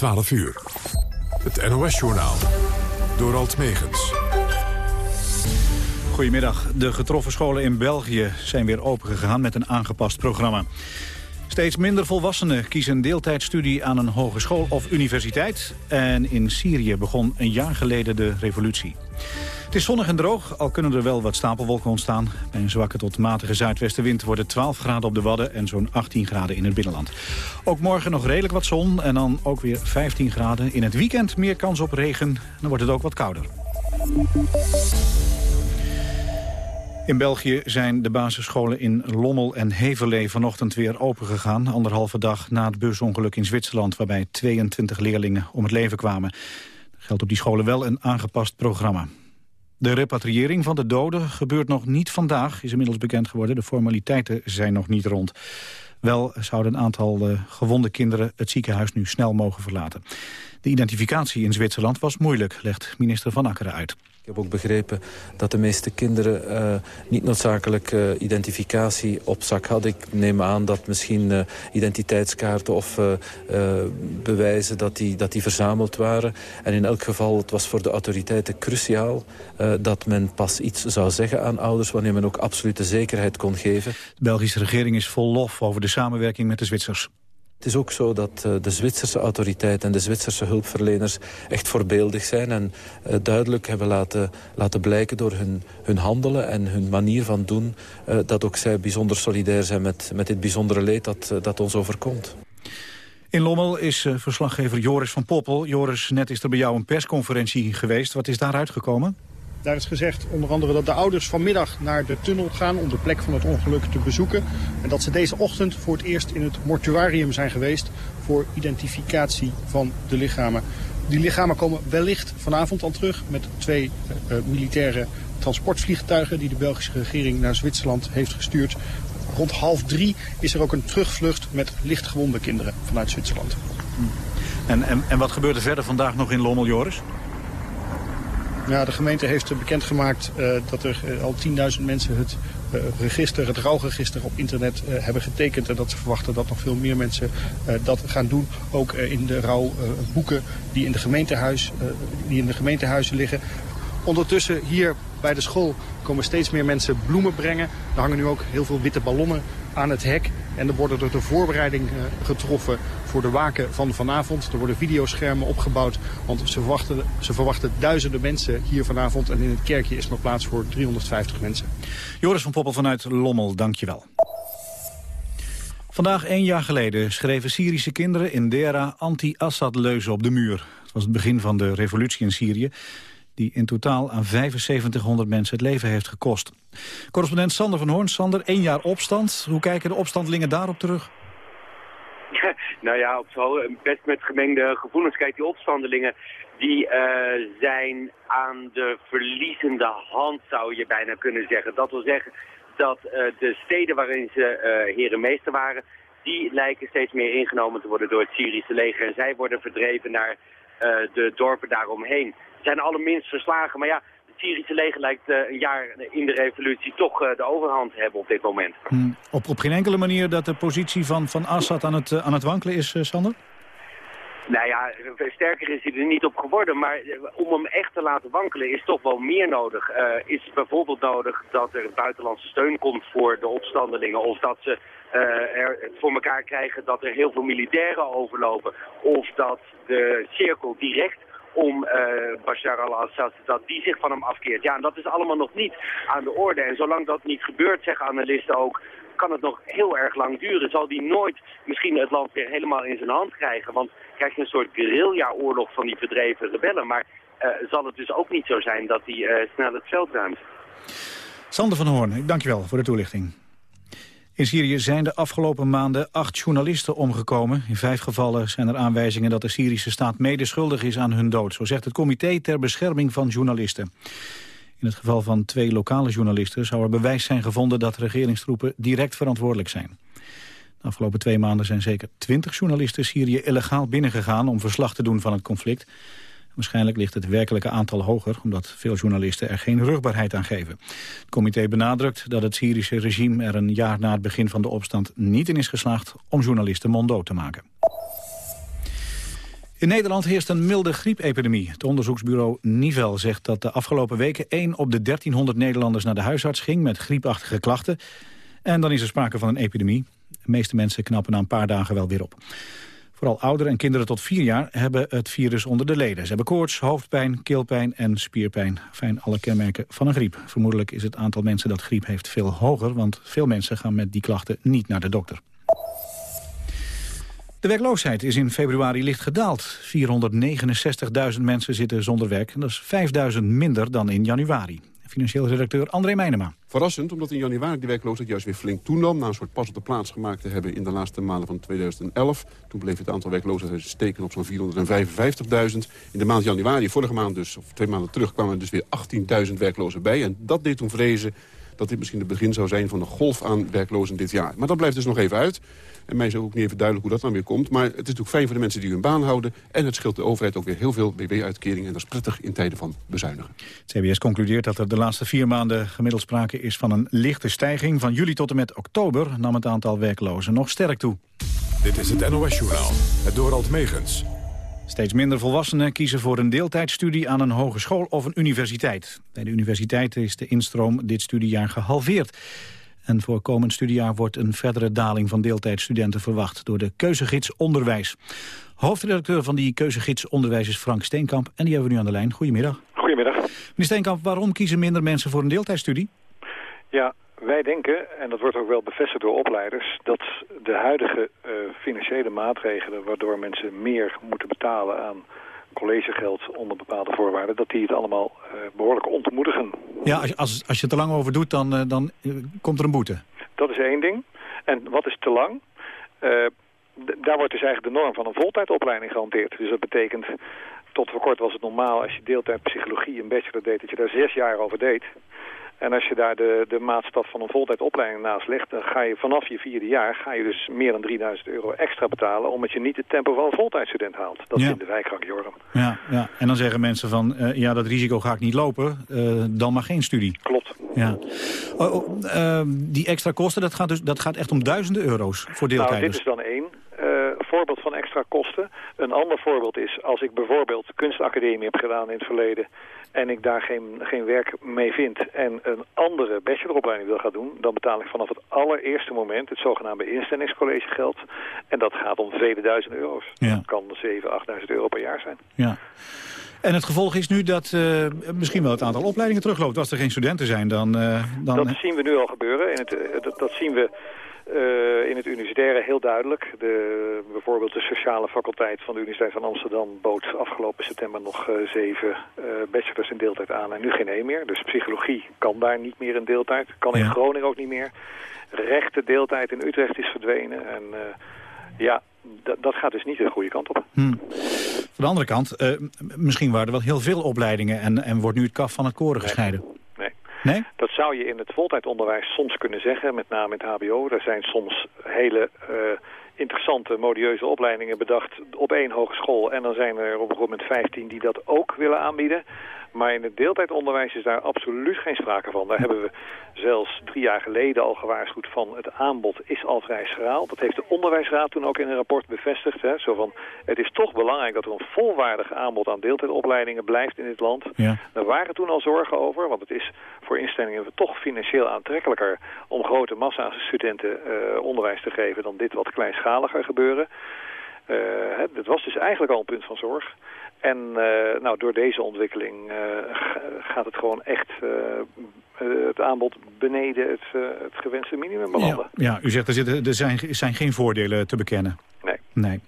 12 uur. Het NOS-journaal. Door Alt Megens. Goedemiddag. De getroffen scholen in België zijn weer opengegaan met een aangepast programma. Steeds minder volwassenen kiezen deeltijdstudie aan een hogeschool of universiteit. En in Syrië begon een jaar geleden de revolutie. Het is zonnig en droog, al kunnen er wel wat stapelwolken ontstaan. Bij een zwakke tot matige zuidwestenwind worden 12 graden op de Wadden... en zo'n 18 graden in het binnenland. Ook morgen nog redelijk wat zon en dan ook weer 15 graden. In het weekend meer kans op regen, dan wordt het ook wat kouder. In België zijn de basisscholen in Lommel en Heverlee vanochtend weer opengegaan. Anderhalve dag na het busongeluk in Zwitserland... waarbij 22 leerlingen om het leven kwamen. Er geldt op die scholen wel een aangepast programma. De repatriëring van de doden gebeurt nog niet vandaag, is inmiddels bekend geworden. De formaliteiten zijn nog niet rond. Wel zouden een aantal uh, gewonde kinderen het ziekenhuis nu snel mogen verlaten. De identificatie in Zwitserland was moeilijk, legt minister Van Akkeren uit. Ik heb ook begrepen dat de meeste kinderen uh, niet noodzakelijk uh, identificatie op zak hadden. Ik neem aan dat misschien uh, identiteitskaarten of bewijzen dat die, dat die verzameld waren. En in elk geval, het was voor de autoriteiten cruciaal dat men pas iets zou zeggen aan ouders... wanneer men ook absolute zekerheid kon geven. De Belgische regering is vol lof over de samenwerking met de Zwitsers. Het is ook zo dat uh, de Zwitserse autoriteiten en de Zwitserse hulpverleners echt voorbeeldig zijn en uh, duidelijk hebben laten, laten blijken door hun, hun handelen en hun manier van doen uh, dat ook zij bijzonder solidair zijn met, met dit bijzondere leed dat, dat ons overkomt. In Lommel is verslaggever Joris van Poppel. Joris, net is er bij jou een persconferentie geweest. Wat is daaruit gekomen? Daar is gezegd onder andere dat de ouders vanmiddag naar de tunnel gaan om de plek van het ongeluk te bezoeken. En dat ze deze ochtend voor het eerst in het mortuarium zijn geweest voor identificatie van de lichamen. Die lichamen komen wellicht vanavond al terug met twee uh, militaire transportvliegtuigen die de Belgische regering naar Zwitserland heeft gestuurd. Rond half drie is er ook een terugvlucht met lichtgewonde kinderen vanuit Zwitserland. En, en, en wat gebeurt er verder vandaag nog in Lommel, Joris? Ja, de gemeente heeft bekendgemaakt uh, dat er uh, al 10.000 mensen het uh, register, het rouwregister op internet hebben getekend. En dat ze verwachten dat nog veel meer mensen dat gaan doen. Ook in de rouwboeken die, in de die in de gemeentehuizen liggen. Ondertussen hier bij de school komen steeds meer mensen bloemen brengen. Er hangen nu ook heel veel witte ballonnen aan het hek. En er worden er de voorbereiding getroffen voor de waken van vanavond. Er worden videoschermen opgebouwd, want ze verwachten, ze verwachten duizenden mensen hier vanavond. En in het kerkje is maar plaats voor 350 mensen. Joris van Poppel vanuit Lommel, dankjewel. Vandaag één jaar geleden schreven Syrische kinderen in Dera anti-Assad-leuzen op de muur. Het was het begin van de revolutie in Syrië die in totaal aan 7500 mensen het leven heeft gekost. Correspondent Sander van Hoorn. Sander, één jaar opstand. Hoe kijken de opstandelingen daarop terug? nou ja, op best met gemengde gevoelens. Kijk, die opstandelingen die uh, zijn aan de verliezende hand, zou je bijna kunnen zeggen. Dat wil zeggen dat uh, de steden waarin ze uh, herenmeester waren, die lijken steeds meer ingenomen te worden door het Syrische leger. En zij worden verdreven naar de dorpen daaromheen. Zijn allerminst verslagen, maar ja, Syrische leger lijkt uh, een jaar in de revolutie toch uh, de overhand te hebben op dit moment. Hmm. Op, op geen enkele manier dat de positie van, van Assad aan het, uh, aan het wankelen is, Sander? Nou ja, sterker is hij er niet op geworden, maar om hem echt te laten wankelen is toch wel meer nodig. is bijvoorbeeld nodig dat er buitenlandse steun komt voor de opstandelingen of dat ze er het voor elkaar krijgen dat er heel veel militairen overlopen of dat de cirkel direct om uh, Bashar al-Assad, dat die zich van hem afkeert. Ja, en dat is allemaal nog niet aan de orde. En zolang dat niet gebeurt, zeggen analisten ook, kan het nog heel erg lang duren. Zal die nooit misschien het land weer helemaal in zijn hand krijgen. Want krijg je een soort guerrilla-oorlog van die verdreven rebellen. Maar uh, zal het dus ook niet zo zijn dat hij uh, snel het veld ruimt. Sander van Hoorn, ik dank je wel voor de toelichting. In Syrië zijn de afgelopen maanden acht journalisten omgekomen. In vijf gevallen zijn er aanwijzingen dat de Syrische staat medeschuldig is aan hun dood. Zo zegt het Comité ter Bescherming van Journalisten. In het geval van twee lokale journalisten zou er bewijs zijn gevonden dat regeringstroepen direct verantwoordelijk zijn. De afgelopen twee maanden zijn zeker twintig journalisten Syrië illegaal binnengegaan om verslag te doen van het conflict. Waarschijnlijk ligt het werkelijke aantal hoger... omdat veel journalisten er geen rugbaarheid aan geven. Het comité benadrukt dat het Syrische regime er een jaar na het begin van de opstand... niet in is geslaagd om journalisten monddood te maken. In Nederland heerst een milde griepepidemie. Het onderzoeksbureau Nivel zegt dat de afgelopen weken 1 op de 1300 Nederlanders naar de huisarts ging met griepachtige klachten. En dan is er sprake van een epidemie. De meeste mensen knappen na een paar dagen wel weer op. Vooral ouderen en kinderen tot vier jaar hebben het virus onder de leden. Ze hebben koorts, hoofdpijn, keelpijn en spierpijn. Fijn alle kenmerken van een griep. Vermoedelijk is het aantal mensen dat griep heeft veel hoger... want veel mensen gaan met die klachten niet naar de dokter. De werkloosheid is in februari licht gedaald. 469.000 mensen zitten zonder werk. Dat is 5.000 minder dan in januari. Financieel redacteur André Meijnema. Verrassend, omdat in januari de werkloosheid juist weer flink toenam... na een soort pas op de plaats gemaakt te hebben in de laatste maanden van 2011. Toen bleef het aantal werklozen steken op zo'n 455.000. In de maand januari, vorige maand dus, of twee maanden terug... kwamen er dus weer 18.000 werklozen bij. En dat deed toen vrezen dat dit misschien het begin zou zijn van een golf aan werklozen dit jaar. Maar dat blijft dus nog even uit. En mij is ook niet even duidelijk hoe dat dan weer komt. Maar het is natuurlijk fijn voor de mensen die hun baan houden. En het scheelt de overheid ook weer heel veel BB-uitkeringen. En dat is prettig in tijden van bezuinigen. Het CBS concludeert dat er de laatste vier maanden gemiddeld sprake is van een lichte stijging. Van juli tot en met oktober nam het aantal werklozen nog sterk toe. Dit is het NOS Journaal, het Dorald Megens. Steeds minder volwassenen kiezen voor een deeltijdstudie aan een hogeschool of een universiteit. Bij de universiteiten is de instroom dit studiejaar gehalveerd. En voor komend studiejaar wordt een verdere daling van deeltijdstudenten verwacht door de keuzegids Onderwijs. Hoofdredacteur van die keuzegids Onderwijs is Frank Steenkamp en die hebben we nu aan de lijn. Goedemiddag. Goedemiddag. Meneer Steenkamp, waarom kiezen minder mensen voor een deeltijdstudie? Ja, wij denken, en dat wordt ook wel bevestigd door opleiders... dat de huidige uh, financiële maatregelen waardoor mensen meer moeten betalen aan collegegeld onder bepaalde voorwaarden... dat die het allemaal uh, behoorlijk ontmoedigen. Ja, als, als, als je te lang over doet, dan, uh, dan komt er een boete. Dat is één ding. En wat is te lang? daar wordt dus eigenlijk de norm van een voltijdopleiding gehanteerd. Dus dat betekent, tot voor kort was het normaal als je deeltijd psychologie een bachelor deed... dat je daar zes jaar over deed. En als je daar de, de maatstaf van een voltijdopleiding naast legt... dan ga je vanaf je vierde jaar ga je dus meer dan 3000 euro extra betalen... omdat je niet het tempo van een voltijdstudent haalt. Dat ja. vinden wij krankjorm. Ja, ja, en dan zeggen mensen van... Uh, ja, dat risico ga ik niet lopen, uh, dan maar geen studie. Klopt. Ja. Oh, oh, uh, die extra kosten, dat gaat, dus, dat gaat echt om duizenden euro's voor deeltijders? Nou, dit is dan één voorbeeld van extra kosten. Een ander voorbeeld is als ik bijvoorbeeld kunstacademie heb gedaan in het verleden en ik daar geen, geen werk mee vind en een andere bacheloropleiding wil gaan doen, dan betaal ik vanaf het allereerste moment het zogenaamde instellingscollegegeld. En dat gaat om vele duizend euro's. Ja. Dat kan 7.000, 8.000 euro per jaar zijn. Ja. En het gevolg is nu dat uh, misschien wel het aantal opleidingen terugloopt. Als er geen studenten zijn, dan... Uh, dan... Dat zien we nu al gebeuren. En het, dat, dat zien we uh, in het universitaire heel duidelijk. De, bijvoorbeeld de sociale faculteit van de Universiteit van Amsterdam bood afgelopen september nog uh, zeven uh, bachelors in deeltijd aan en nu geen één meer. Dus psychologie kan daar niet meer in deeltijd. Kan in ja. Groningen ook niet meer. Rechten deeltijd in Utrecht is verdwenen. En ja, dat gaat dus niet de goede kant op. Hmm. Van de andere kant, misschien waren er wel heel veel opleidingen en, en wordt nu het kaf van het koren gescheiden. Nee? Dat zou je in het voltijdonderwijs soms kunnen zeggen, met name in het hbo. Er zijn soms hele uh, interessante, modieuze opleidingen bedacht op één hogeschool. En dan zijn er op een gegeven moment 15 die dat ook willen aanbieden. Maar in het deeltijdonderwijs is daar absoluut geen sprake van. Daar hebben we zelfs drie jaar geleden al gewaarschuwd van het aanbod is al vrij schraal. Dat heeft de onderwijsraad toen ook in een rapport bevestigd. Hè? Zo van, het is toch belangrijk dat er een volwaardig aanbod aan deeltijdopleidingen blijft in dit land. Ja. Daar waren toen al zorgen over, want het is voor instellingen toch financieel aantrekkelijker om grote massa's studenten uh, onderwijs te geven dan dit wat kleinschaliger gebeuren. Uh, dat was dus eigenlijk al een punt van zorg. En uh, nou, door deze ontwikkeling uh, gaat het gewoon echt uh, het aanbod beneden het, het gewenste minimum belanden. Ja, ja, u zegt er, zitten, er zijn, zijn geen voordelen te bekennen. Nee. nee.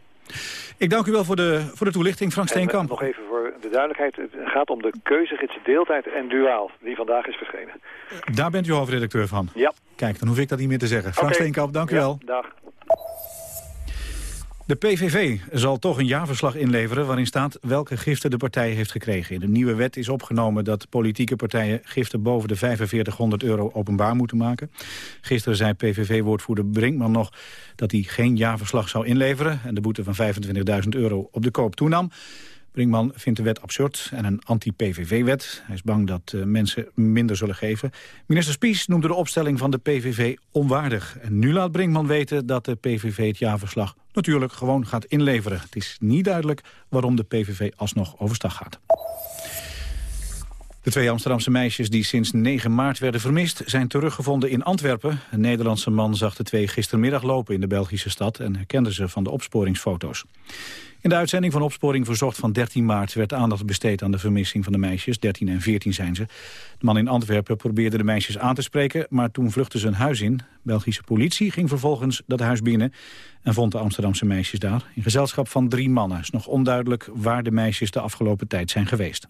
Ik dank u wel voor de, voor de toelichting, Frank Steenkamp. nog even voor de duidelijkheid. Het gaat om de keuzegids deeltijd en duaal, die vandaag is verschenen. Daar bent u hoofdredacteur van? Ja. Kijk, dan hoef ik dat niet meer te zeggen. Frank okay. Steenkamp, dank u ja, wel. Dag. De PVV zal toch een jaarverslag inleveren waarin staat welke giften de partij heeft gekregen. In de nieuwe wet is opgenomen dat politieke partijen giften boven de 4500 euro openbaar moeten maken. Gisteren zei PVV-woordvoerder Brinkman nog dat hij geen jaarverslag zou inleveren en de boete van 25.000 euro op de koop toenam. Brinkman vindt de wet absurd en een anti-PVV-wet. Hij is bang dat uh, mensen minder zullen geven. Minister Spies noemde de opstelling van de PVV onwaardig. En nu laat Brinkman weten dat de PVV het jaarverslag natuurlijk gewoon gaat inleveren. Het is niet duidelijk waarom de PVV alsnog overstag gaat. De twee Amsterdamse meisjes die sinds 9 maart werden vermist... zijn teruggevonden in Antwerpen. Een Nederlandse man zag de twee gistermiddag lopen in de Belgische stad... en herkende ze van de opsporingsfoto's. In de uitzending van Opsporing Verzocht van 13 maart... werd aandacht besteed aan de vermissing van de meisjes. 13 en 14 zijn ze. De man in Antwerpen probeerde de meisjes aan te spreken... maar toen vluchtten ze een huis in. Belgische politie ging vervolgens dat huis binnen... en vond de Amsterdamse meisjes daar. In gezelschap van drie mannen. Is nog onduidelijk waar de meisjes de afgelopen tijd zijn geweest.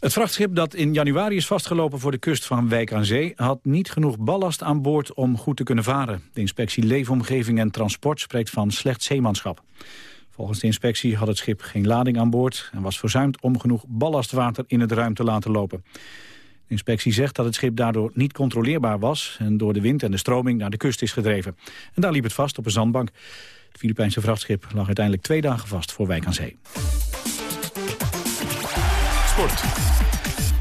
Het vrachtschip dat in januari is vastgelopen voor de kust van Wijk aan Zee... had niet genoeg ballast aan boord om goed te kunnen varen. De inspectie Leefomgeving en Transport spreekt van slecht zeemanschap. Volgens de inspectie had het schip geen lading aan boord... en was verzuimd om genoeg ballastwater in het ruim te laten lopen. De inspectie zegt dat het schip daardoor niet controleerbaar was... en door de wind en de stroming naar de kust is gedreven. En daar liep het vast op een zandbank. Het Filipijnse vrachtschip lag uiteindelijk twee dagen vast voor Wijk aan Zee. Sport.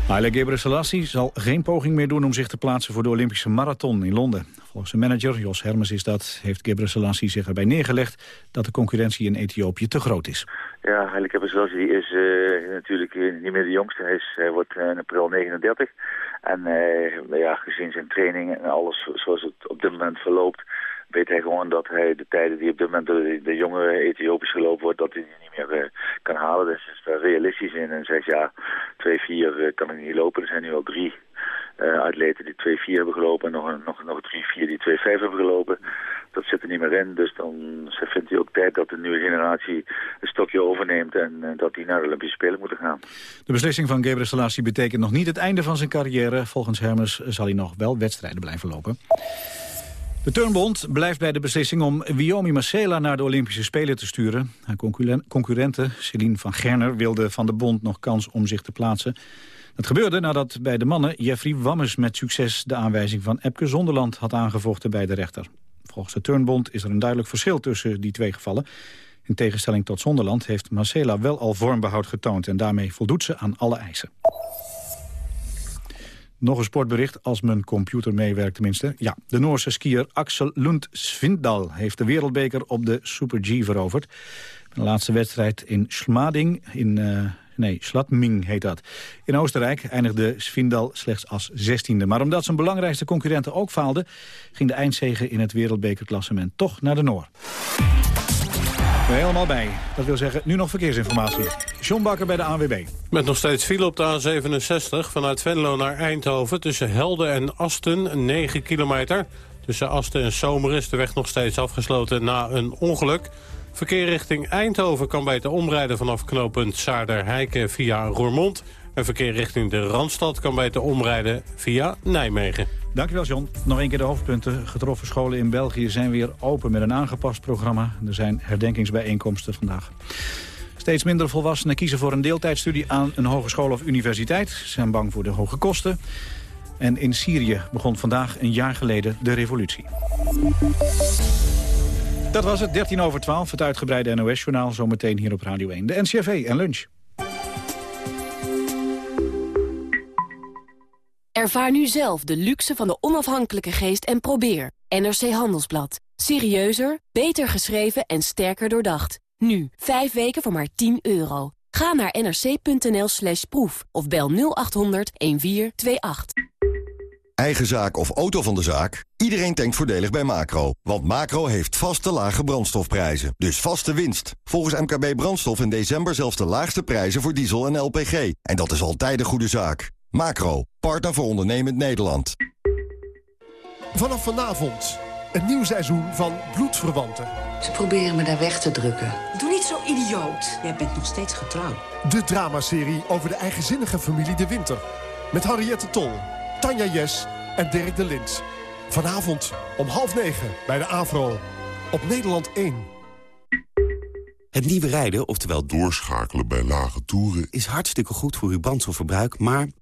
Haile Gebrselassie zal geen poging meer doen om zich te plaatsen voor de Olympische Marathon in Londen. Volgens zijn manager, Jos Hermes is dat, heeft Gebrselassie zich erbij neergelegd dat de concurrentie in Ethiopië te groot is. Ja, Haile Gebrselassie is uh, natuurlijk niet meer de jongste. Hij, is, hij wordt in april 39. En uh, ja, gezien zijn training en alles zoals het op dit moment verloopt weet hij gewoon dat hij de tijden die op dit moment de, de jonge Ethiopisch gelopen wordt, dat hij die niet meer uh, kan halen. Dus is daar realistisch in en zegt ja, 2-4 uh, kan ik niet lopen. Er zijn nu al drie uh, atleten die 2-4 hebben gelopen en nog, nog, nog 3-4 die 2-5 hebben gelopen. Dat zit er niet meer in, dus dan vindt hij ook tijd dat de nieuwe generatie een stokje overneemt en dat die naar de Olympische Spelen moeten gaan. De beslissing van Gebre Selassie betekent nog niet het einde van zijn carrière. Volgens Hermes zal hij nog wel wedstrijden blijven lopen. De Turnbond blijft bij de beslissing om Wiomi Marcela naar de Olympische Spelen te sturen. Haar concurrente Celine van Gerner wilde van de bond nog kans om zich te plaatsen. Dat gebeurde nadat bij de mannen Jeffrey Wammes met succes de aanwijzing van Epke Zonderland had aangevochten bij de rechter. Volgens de Turnbond is er een duidelijk verschil tussen die twee gevallen. In tegenstelling tot Zonderland heeft Marcela wel al vormbehoud getoond en daarmee voldoet ze aan alle eisen. Nog een sportbericht, als mijn computer meewerkt tenminste. Ja, de Noorse skier Axel Lund Svindal heeft de wereldbeker op de Super G veroverd. De laatste wedstrijd in Schmading, in, uh, nee, Slatming heet dat. In Oostenrijk eindigde Svindal slechts als zestiende. Maar omdat zijn belangrijkste concurrenten ook faalden... ging de eindzege in het wereldbekerklassement toch naar de Noor. Helemaal bij. Dat wil zeggen, nu nog verkeersinformatie. John Bakker bij de ANWB. Met nog steeds file op de A67 vanuit Venlo naar Eindhoven... tussen Helden en Asten, 9 kilometer. Tussen Asten en Zomer is de weg nog steeds afgesloten na een ongeluk. Verkeer richting Eindhoven kan beter omrijden vanaf knooppunt Saarder-Heiken via Roermond... En verkeer richting de Randstad kan beter omrijden via Nijmegen. Dankjewel John. Nog een keer de hoofdpunten. Getroffen scholen in België zijn weer open met een aangepast programma. Er zijn herdenkingsbijeenkomsten vandaag. Steeds minder volwassenen kiezen voor een deeltijdstudie aan een hogeschool of universiteit. Ze zijn bang voor de hoge kosten. En in Syrië begon vandaag een jaar geleden de revolutie. Dat was het, 13 over 12, het uitgebreide NOS-journaal. Zometeen hier op Radio 1. De NCRV en lunch. Ervaar nu zelf de luxe van de onafhankelijke geest en probeer. NRC Handelsblad. Serieuzer, beter geschreven en sterker doordacht. Nu, 5 weken voor maar 10 euro. Ga naar nrc.nl slash proef of bel 0800 1428. Eigen zaak of auto van de zaak? Iedereen denkt voordelig bij Macro. Want Macro heeft vaste lage brandstofprijzen. Dus vaste winst. Volgens MKB Brandstof in december zelfs de laagste prijzen voor diesel en LPG. En dat is altijd een goede zaak. Macro, partner voor ondernemend Nederland. Vanaf vanavond, een nieuw seizoen van Bloedverwanten. Ze proberen me daar weg te drukken. Doe niet zo idioot. Jij bent nog steeds getrouwd. De dramaserie over de eigenzinnige familie De Winter. Met Henriette Tol, Tanja Jes en Dirk de Lint. Vanavond om half negen bij de AVRO. Op Nederland 1. Het nieuwe rijden, oftewel doorschakelen bij lage toeren... is hartstikke goed voor uw brandstofverbruik, maar...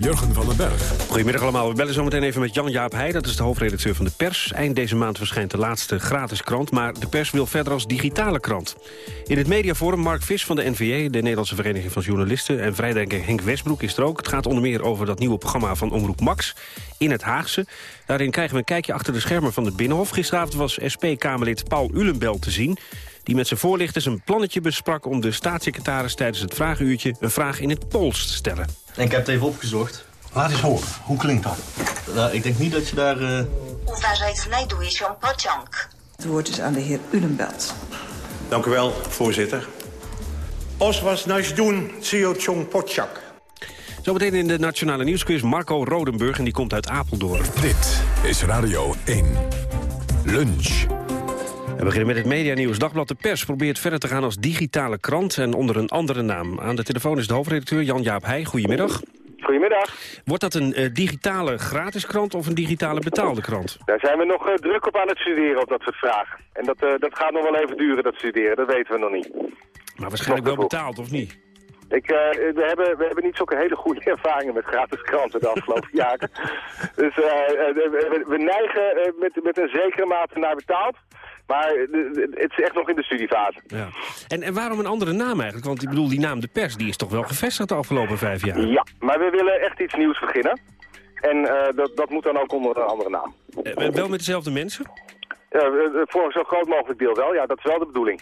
Jurgen van den Berg. Goedemiddag allemaal. We bellen zometeen even met Jan-Jaap Heij. Dat is de hoofdredacteur van de pers. Eind deze maand verschijnt de laatste gratis krant. Maar de pers wil verder als digitale krant. In het mediaforum Mark Vis van de NVJ... de Nederlandse Vereniging van Journalisten... en vrijdenker Henk Westbroek is er ook. Het gaat onder meer over dat nieuwe programma van Omroep Max... in het Haagse. Daarin krijgen we een kijkje achter de schermen van de Binnenhof. Gisteravond was SP-Kamerlid Paul Ulenbel te zien die met zijn voorlichters een plannetje besprak... om de staatssecretaris tijdens het vragenuurtje een vraag in het Pools te stellen. En ik heb het even opgezocht. Laat eens horen. Hoe klinkt dat? Nou, ik denk niet dat je daar... Uh... Uważaj, znajduje się pociąg. Het woord is aan de heer Ulenbelt. Dank u wel, voorzitter. Os was nice doen, Sio Chong Potjak. Zometeen in de Nationale Nieuwsquiz Marco Rodenburg en die komt uit Apeldoorn. Dit is Radio 1. Lunch. We beginnen met het medianieuws. Dagblad De Pers probeert verder te gaan als digitale krant... en onder een andere naam. Aan de telefoon is de hoofdredacteur Jan-Jaap Heij. Goedemiddag. Goedemiddag. Wordt dat een uh, digitale gratis krant of een digitale betaalde krant? Daar zijn we nog uh, druk op aan het studeren op dat soort vragen. En dat, uh, dat gaat nog wel even duren, dat studeren. Dat weten we nog niet. Maar waarschijnlijk wel betaald, of niet? Ik, we, hebben, we hebben niet zulke hele goede ervaringen met gratis kranten de afgelopen jaren. Dus we, we, neigen met, met een zekere mate naar betaald. Maar het is echt nog in de studiefase. Ja. En, en waarom een andere naam eigenlijk? Want ik bedoel, die naam De Pers die is toch wel gevestigd de afgelopen vijf jaar? Ja, maar we willen echt iets nieuws beginnen. En uh, dat, dat moet dan ook onder een andere naam. Uh, wel met dezelfde mensen? Uh, voor zo groot mogelijk deel wel, ja, dat is wel de bedoeling.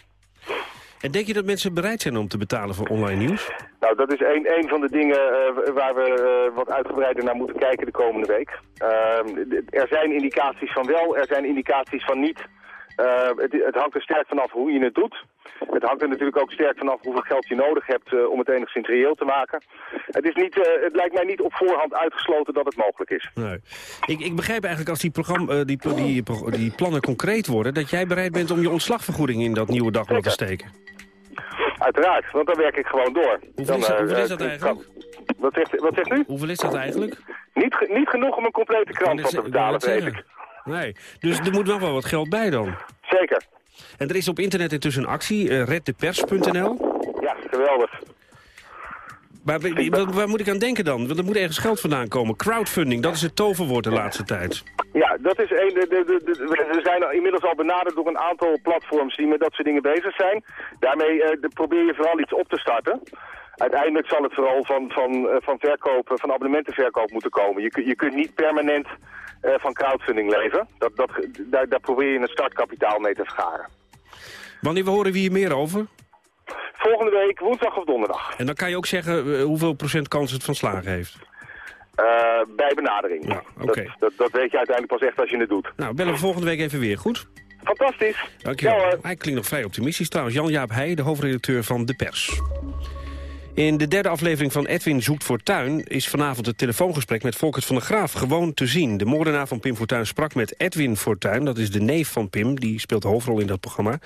En denk je dat mensen bereid zijn om te betalen voor online nieuws? Nou, dat is een, een van de dingen waar we wat uitgebreider naar moeten kijken de komende week. er zijn indicaties van wel, er zijn indicaties van niet... Uh, het, het, hangt er sterk vanaf hoe je het doet. Het hangt er natuurlijk ook sterk vanaf hoeveel geld je nodig hebt uh, om het enigszins reëel te maken. Het, is niet, uh, het lijkt mij niet op voorhand uitgesloten dat het mogelijk is. Nee. Ik, ik begrijp eigenlijk als die, programma, die, die, die, plannen concreet worden... dat jij bereid bent om je ontslagvergoeding in dat nieuwe dagblad te steken. Uiteraard, want dan werk ik gewoon door. Hoeveel, dan, is, hoeveel is dat eigenlijk? Wat zegt, wat zegt u? Hoeveel is dat eigenlijk? Niet, niet genoeg om een complete krant van te betalen, weet ik. Nee, dus er moet nog wel wat geld bij dan. Zeker. En er is op internet intussen een actie, uh, reddepers.nl. Ja, geweldig. Maar waar, waar, moet ik aan denken dan? Want er moet ergens geld vandaan komen. Crowdfunding, dat is het toverwoord de laatste tijd. Ja, dat is een. De, de, de, we zijn inmiddels al benaderd door een aantal platforms die met dat soort dingen bezig zijn. Daarmee uh, probeer je vooral iets op te starten uiteindelijk zal het vooral van, van, van, verkoop, van abonnementenverkoop moeten komen. Je, je kunt niet permanent uh, van crowdfunding leven. Dat, dat, daar, daar probeer je een startkapitaal mee te vergaren. Wanneer we horen we hier meer over? Volgende week, woensdag of donderdag. En dan kan je ook zeggen hoeveel procent kans het van slagen heeft? Uh, bij benadering. Ja. Dat, dat, dat, weet je uiteindelijk pas echt als je het doet. Nou, bellen we volgende week even weer, goed? Fantastisch. Dankjewel. Ja, Hij klinkt nog vrij optimistisch trouwens. Jan-Jaap Heij, de hoofdredacteur van De Pers. In de derde aflevering van Edwin Zoekt Fortuin is vanavond het telefoongesprek met Volkert van der Graaf gewoon te zien. De moordenaar van Pim Fortuyn sprak met Edwin Fortuyn, dat is de neef van Pim, die speelt de hoofdrol in dat programma.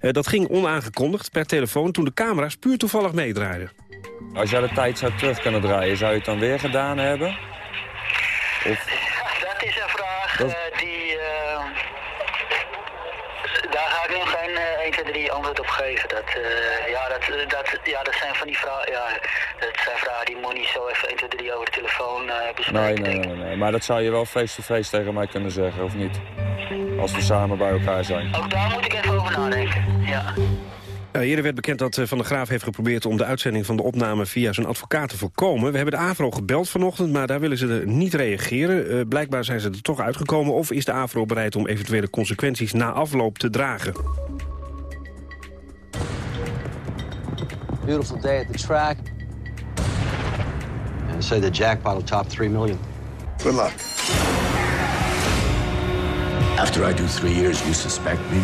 Uh, dat ging onaangekondigd per telefoon toen de camera's puur toevallig meedraaiden. Als jij de tijd zou terug kunnen draaien, zou je het dan weer gedaan hebben? Of... Dat is een vraag dat... uh, die... Uh daar ga ik nu geen uh, 1, 2, 3 antwoord op geven. Dat, uh, ja, dat, dat, ja, dat zijn van die vragen. Ja, dat zijn vragen die moet niet zo even 1, 2, 3 over de telefoon uh, bespreken. Nee, nee, nee, nee, Maar dat zou je wel face-to-face -face tegen mij kunnen zeggen, of niet? Als we samen bij elkaar zijn. Ook daar moet ik even over nadenken, ja. Uh, eerder werd bekend dat Van der Graaf heeft geprobeerd om de uitzending van de opname via zijn advocaat te voorkomen. We hebben de AVRO gebeld vanochtend, maar daar willen ze er niet reageren. Uh, blijkbaar zijn ze er toch uitgekomen of is de AVRO bereid om eventuele consequenties na afloop te dragen. Beautiful day at the track. And say the jackpot will top 3 million. Good luck. After I do three years, you suspect me?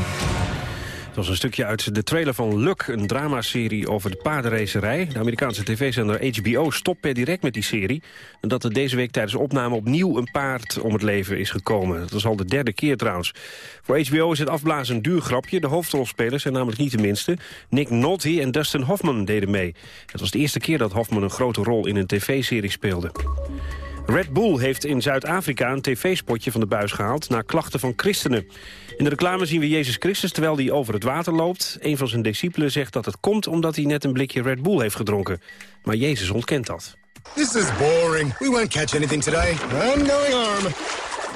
Was een stukje uit de trailer van Luck, een dramaserie over de paardenracerij. De Amerikaanse tv-zender HBO stopt per direct met die serie. Nadat er deze week tijdens opname opnieuw een paard om het leven is gekomen. Dat was al de derde keer trouwens. Voor HBO is het afblazen een duur grapje. De hoofdrolspelers zijn namelijk niet de minste. Nick Nolte en Dustin Hoffman deden mee. Het was de eerste keer dat Hoffman een grote rol in een tv-serie speelde. Red Bull heeft in Zuid-Afrika een tv-spotje van de buis gehaald... na klachten van christenen. In de reclame zien we Jezus Christus terwijl hij over het water loopt. Een van zijn discipelen zegt dat het komt omdat hij net een blikje Red Bull heeft gedronken. Maar Jezus ontkent dat. This is boring. We won't catch anything today. I'm going home.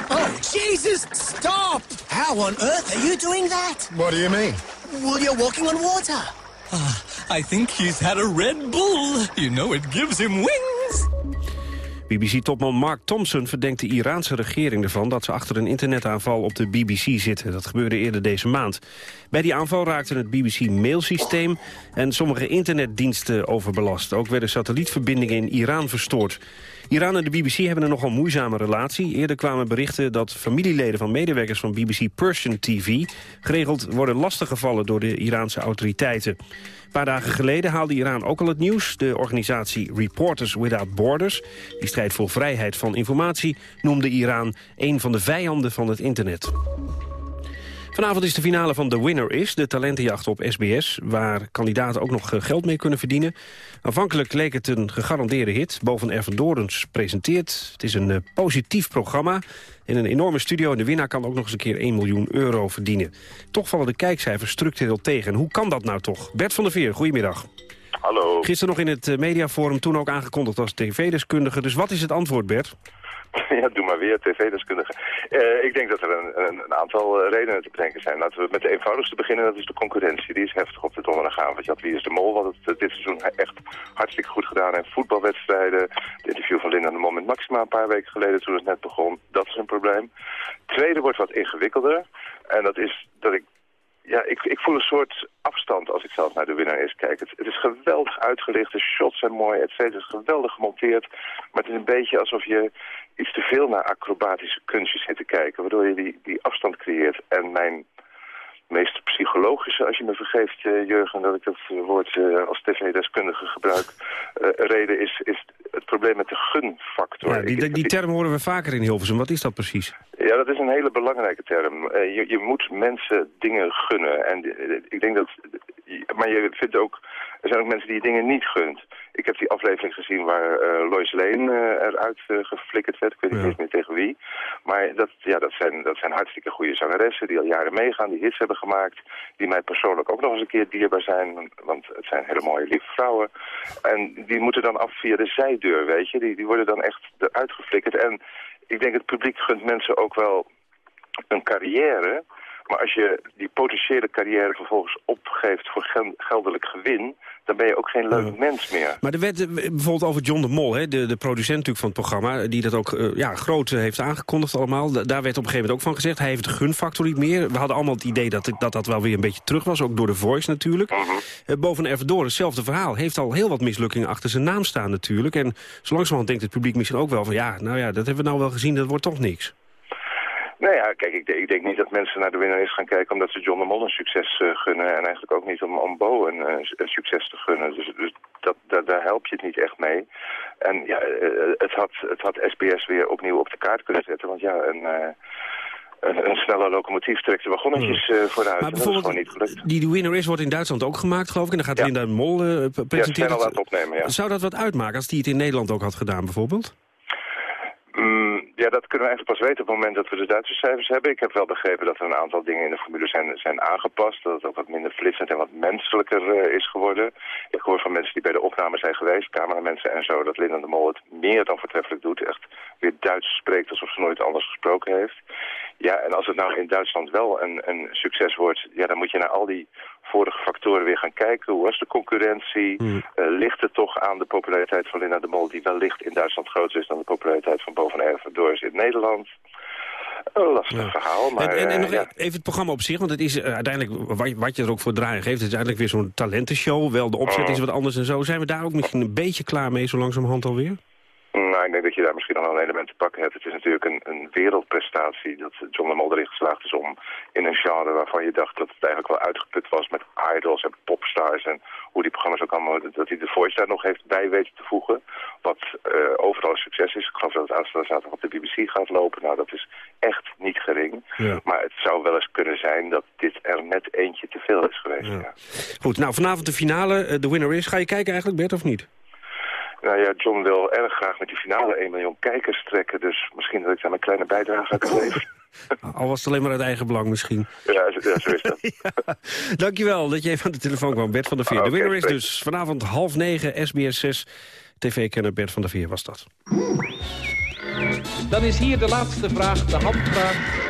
Oh, Jesus, stop! How on earth are you doing that? What do you mean? Well, you're walking on water. Ah, I think he's had a Red Bull. You know it gives him wings. BBC-topman Mark Thompson verdenkt de Iraanse regering ervan... dat ze achter een internetaanval op de BBC zitten. Dat gebeurde eerder deze maand. Bij die aanval raakte het BBC-mailsysteem... en sommige internetdiensten overbelast. Ook werden satellietverbindingen in Iran verstoord. Iran en de BBC hebben een nogal moeizame relatie. Eerder kwamen berichten dat familieleden van medewerkers van BBC Persian TV... geregeld worden lastiggevallen door de Iraanse autoriteiten. Een paar dagen geleden haalde Iran ook al het nieuws. De organisatie Reporters Without Borders, die strijdt voor vrijheid van informatie... noemde Iran een van de vijanden van het internet. Vanavond is de finale van The Winner Is, de talentenjacht op SBS... waar kandidaten ook nog geld mee kunnen verdienen. Aanvankelijk leek het een gegarandeerde hit. Boven Ervan Dorens presenteert. Het is een uh, positief programma. In een enorme studio en de winnaar kan ook nog eens een keer 1 miljoen euro verdienen. Toch vallen de kijkcijfers structureel tegen. En hoe kan dat nou toch? Bert van der Veer, goedemiddag. Hallo. Gisteren nog in het mediaforum, toen ook aangekondigd als tv-deskundige. Dus wat is het antwoord, Bert? Ja, doe maar weer, tv-deskundige. Uh, ik denk dat er een, een, een, aantal redenen te bedenken zijn. Laten we met de eenvoudigste beginnen, dat is de concurrentie. Die is heftig op de donderdagavond. Je had Wie is de Mol, wat het dit seizoen echt hartstikke goed gedaan. En voetbalwedstrijden, het interview van Linda de Mol met Maxima een paar weken geleden toen het net begon. Dat is een probleem. Tweede wordt wat ingewikkelder. En dat is dat ik ja, ik, ik voel een soort afstand als ik zelf naar de winnaar is kijk. Het, het is geweldig uitgelicht, de shots zijn mooi, het is geweldig gemonteerd. Maar het is een beetje alsof je iets te veel naar acrobatische kunstjes zit te kijken. Waardoor je die, die afstand creëert. En mijn meest psychologische, als je me vergeeft, uh, Jurgen, dat ik dat woord uh, als tv-deskundige gebruik, reden is, is het probleem met de gunfactor. Ja, die, die, die term horen we vaker in Hilversum. Wat is dat precies? Ja, dat is een hele belangrijke term. je, je moet mensen dingen gunnen. En ik denk dat... Maar je vindt ook... Er zijn ook mensen die je dingen niet gunt. Ik heb die aflevering gezien waar uh, Lois Lane uh, eruit uh, geflikkerd werd. Ik weet niet ja. meer tegen wie. Maar dat, ja, dat, zijn, dat zijn hartstikke goede zangeressen die al jaren meegaan, die hits hebben gemaakt. Die mij persoonlijk ook nog eens een keer dierbaar zijn. Want het zijn hele mooie, lieve vrouwen. En die moeten dan af via de zijdeur, weet je. Die, die worden dan echt eruit geflikkerd. En ik denk het publiek gunt mensen ook wel een carrière... Maar als je die potentiële carrière vervolgens opgeeft voor geldelijk gewin... dan ben je ook geen leuk ja. mens meer. Maar er werd bijvoorbeeld over John de Mol, hè, de, de producent natuurlijk van het programma... die dat ook uh, ja, groot heeft aangekondigd allemaal. Daar werd op een gegeven moment ook van gezegd... hij heeft de gunfactor niet meer. We hadden allemaal het idee dat dat, dat wel weer een beetje terug was. Ook door de Voice natuurlijk. Uh -huh. uh, boven Ervedoor, hetzelfde verhaal. Heeft al heel wat mislukkingen achter zijn naam staan natuurlijk. En zo langzamerhand denkt het publiek misschien ook wel van... ja, nou ja, dat hebben we nou wel gezien, dat wordt toch niks. Nou ja, kijk, ik, ik, denk niet dat mensen naar de winnaar is gaan kijken omdat ze John de Mol een succes uh, gunnen. En eigenlijk ook niet om, om Bo een, een, succes te gunnen. Dus, dus dat, dat, daar help je het niet echt mee. En ja, het had, het had SBS weer opnieuw op de kaart kunnen zetten. Want ja, een... Uh, een, een, snelle locomotief trekt de wagonnetjes uh, vooruit. Maar bijvoorbeeld, dat is gewoon niet gelukt. Die Winner Is wordt in Duitsland ook gemaakt, geloof ik. En dan gaat ja. Linda Mol uh, presenteren. Ja, laten opnemen, ja. Zou dat wat uitmaken als die het in Nederland ook had gedaan, bijvoorbeeld? Mm, ja, dat kunnen we eigenlijk pas weten op het moment dat we de Duitse cijfers hebben. Ik heb wel begrepen dat er een aantal dingen in de formule zijn, zijn aangepast. Dat het ook wat minder flitsend en wat menselijker uh, is geworden. Ik hoor van mensen die bij de opname zijn geweest, cameramensen en zo, dat Linda de Mol het meer dan voortreffelijk doet. Echt weer Duits spreekt alsof ze nooit anders gesproken heeft. Ja, en als het nou in Duitsland wel een, een succes wordt, ja, dan moet je naar al die vorige factoren weer gaan kijken. Hoe was de concurrentie? Mm. Uh, ligt het toch aan de populariteit van Linda de Mol, die wellicht in Duitsland groter is dan de populariteit van Boven Erven in Nederland? Een lastig ja. verhaal, maar... En, en, en nog ja. even het programma op zich, want het is uh, uiteindelijk, wat, wat je er ook voor draaien geeft, het is eigenlijk weer zo'n talentenshow. Wel, de opzet Oh. is wat anders en zo. Zijn we daar ook misschien een beetje klaar mee, zo langzamerhand alweer? Nou, ik denk dat je daar misschien nog wel een element te pakken hebt. Het is natuurlijk een, een wereldprestatie dat John de Mol erin geslaagd is om in een genre waarvan je dacht dat het eigenlijk wel uitgeput was met idols en popstars en hoe die programma's ook allemaal, dat hij de voice daar nog heeft bij weten te voegen. Wat uh, overal een succes is. Ik geloof dat het aanstaande zaterdag op de BBC gaat lopen. Nou, dat is echt niet gering. Ja. Maar het zou wel eens kunnen zijn dat dit er net eentje te veel is geweest. Ja. Goed, nou vanavond de finale, eh, de winner is. Ga je kijken eigenlijk, Bert, of niet? Nou ja, John wil erg graag met die finale 1 miljoen kijkers trekken. Dus misschien dat ik daar mijn kleine bijdrage aan kan leveren. Al was het alleen maar uit eigen belang misschien. Ja, zo, ja, zo is dat. ja, dankjewel dat je even aan de telefoon kwam, Bert van der Veer. Ah, de winner is dus vanavond half negen, SBS 6. TV-kenner Bert van der Veer was dat. Dan is hier de laatste vraag, de handvraag.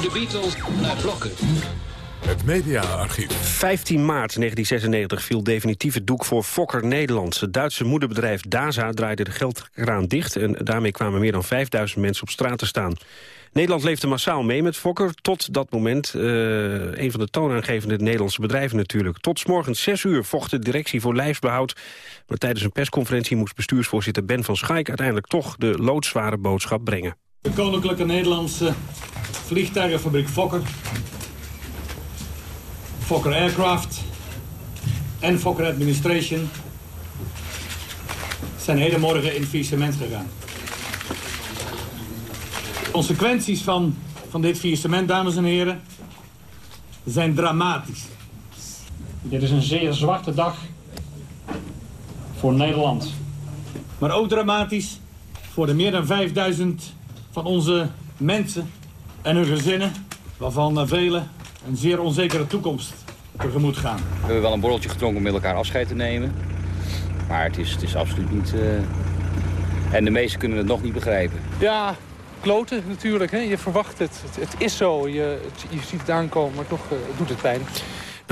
De Beatles naar blokken. Het mediaarchief. 15 maart 1996 viel definitief het doek voor Fokker Nederland. Het Duitse moederbedrijf DASA draaide de geldkraan dicht... en daarmee kwamen meer dan 5000 mensen op straat te staan. Nederland leefde massaal mee met Fokker. Tot dat moment eh, een van de toonaangevende Nederlandse bedrijven natuurlijk. Tot 's morgens 6 uur vocht de directie voor lijfsbehoud. Maar tijdens een persconferentie moest bestuursvoorzitter Ben van Schaik... uiteindelijk toch de loodzware boodschap brengen. De Koninklijke Nederlandse Vliegtuigenfabriek Fokker, Fokker Aircraft en Fokker Administration zijn hedenmorgen in faillissement gegaan. De consequenties van, van dit faillissement, dames en heren, zijn dramatisch. Dit is een zeer zwarte dag voor Nederland. Maar ook dramatisch voor de meer dan 5000 van onze mensen en hun gezinnen, waarvan velen een zeer onzekere toekomst tegemoet gaan. We hebben wel een borreltje gedronken om met elkaar afscheid te nemen. Maar het is, het is absoluut niet... eh, En de meesten kunnen het nog niet begrijpen. Ja, kloten natuurlijk. Hè. Je verwacht het. het. het is zo. Je, het- je ziet het aankomen, maar toch eh, doet het pijn.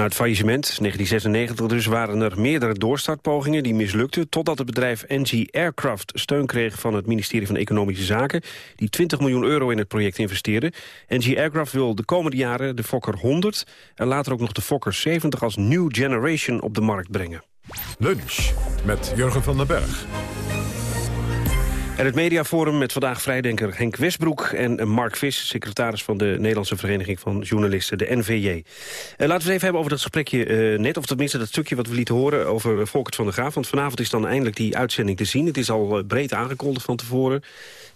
Na het faillissement, 1996 dus, waren er meerdere doorstartpogingen die mislukten... totdat het bedrijf NG Aircraft steun kreeg van het ministerie van Economische Zaken... die 20 miljoen euro in het project investeerde. NG Aircraft wil de komende jaren de Fokker 100... en later ook nog de Fokker 70 als New Generation op de markt brengen. Lunch met Jurgen van den Berg. En het mediaforum met vandaag vrijdenker Henk Westbroek... en Mark Vis, secretaris van de Nederlandse Vereniging van Journalisten, de NVJ. Eh, laten we het even hebben over dat gesprekje eh, net... of tenminste dat stukje wat we lieten horen over eh, Volkert van der Graaf. Want vanavond is dan eindelijk die uitzending te zien. Het is al eh, breed aangekondigd van tevoren.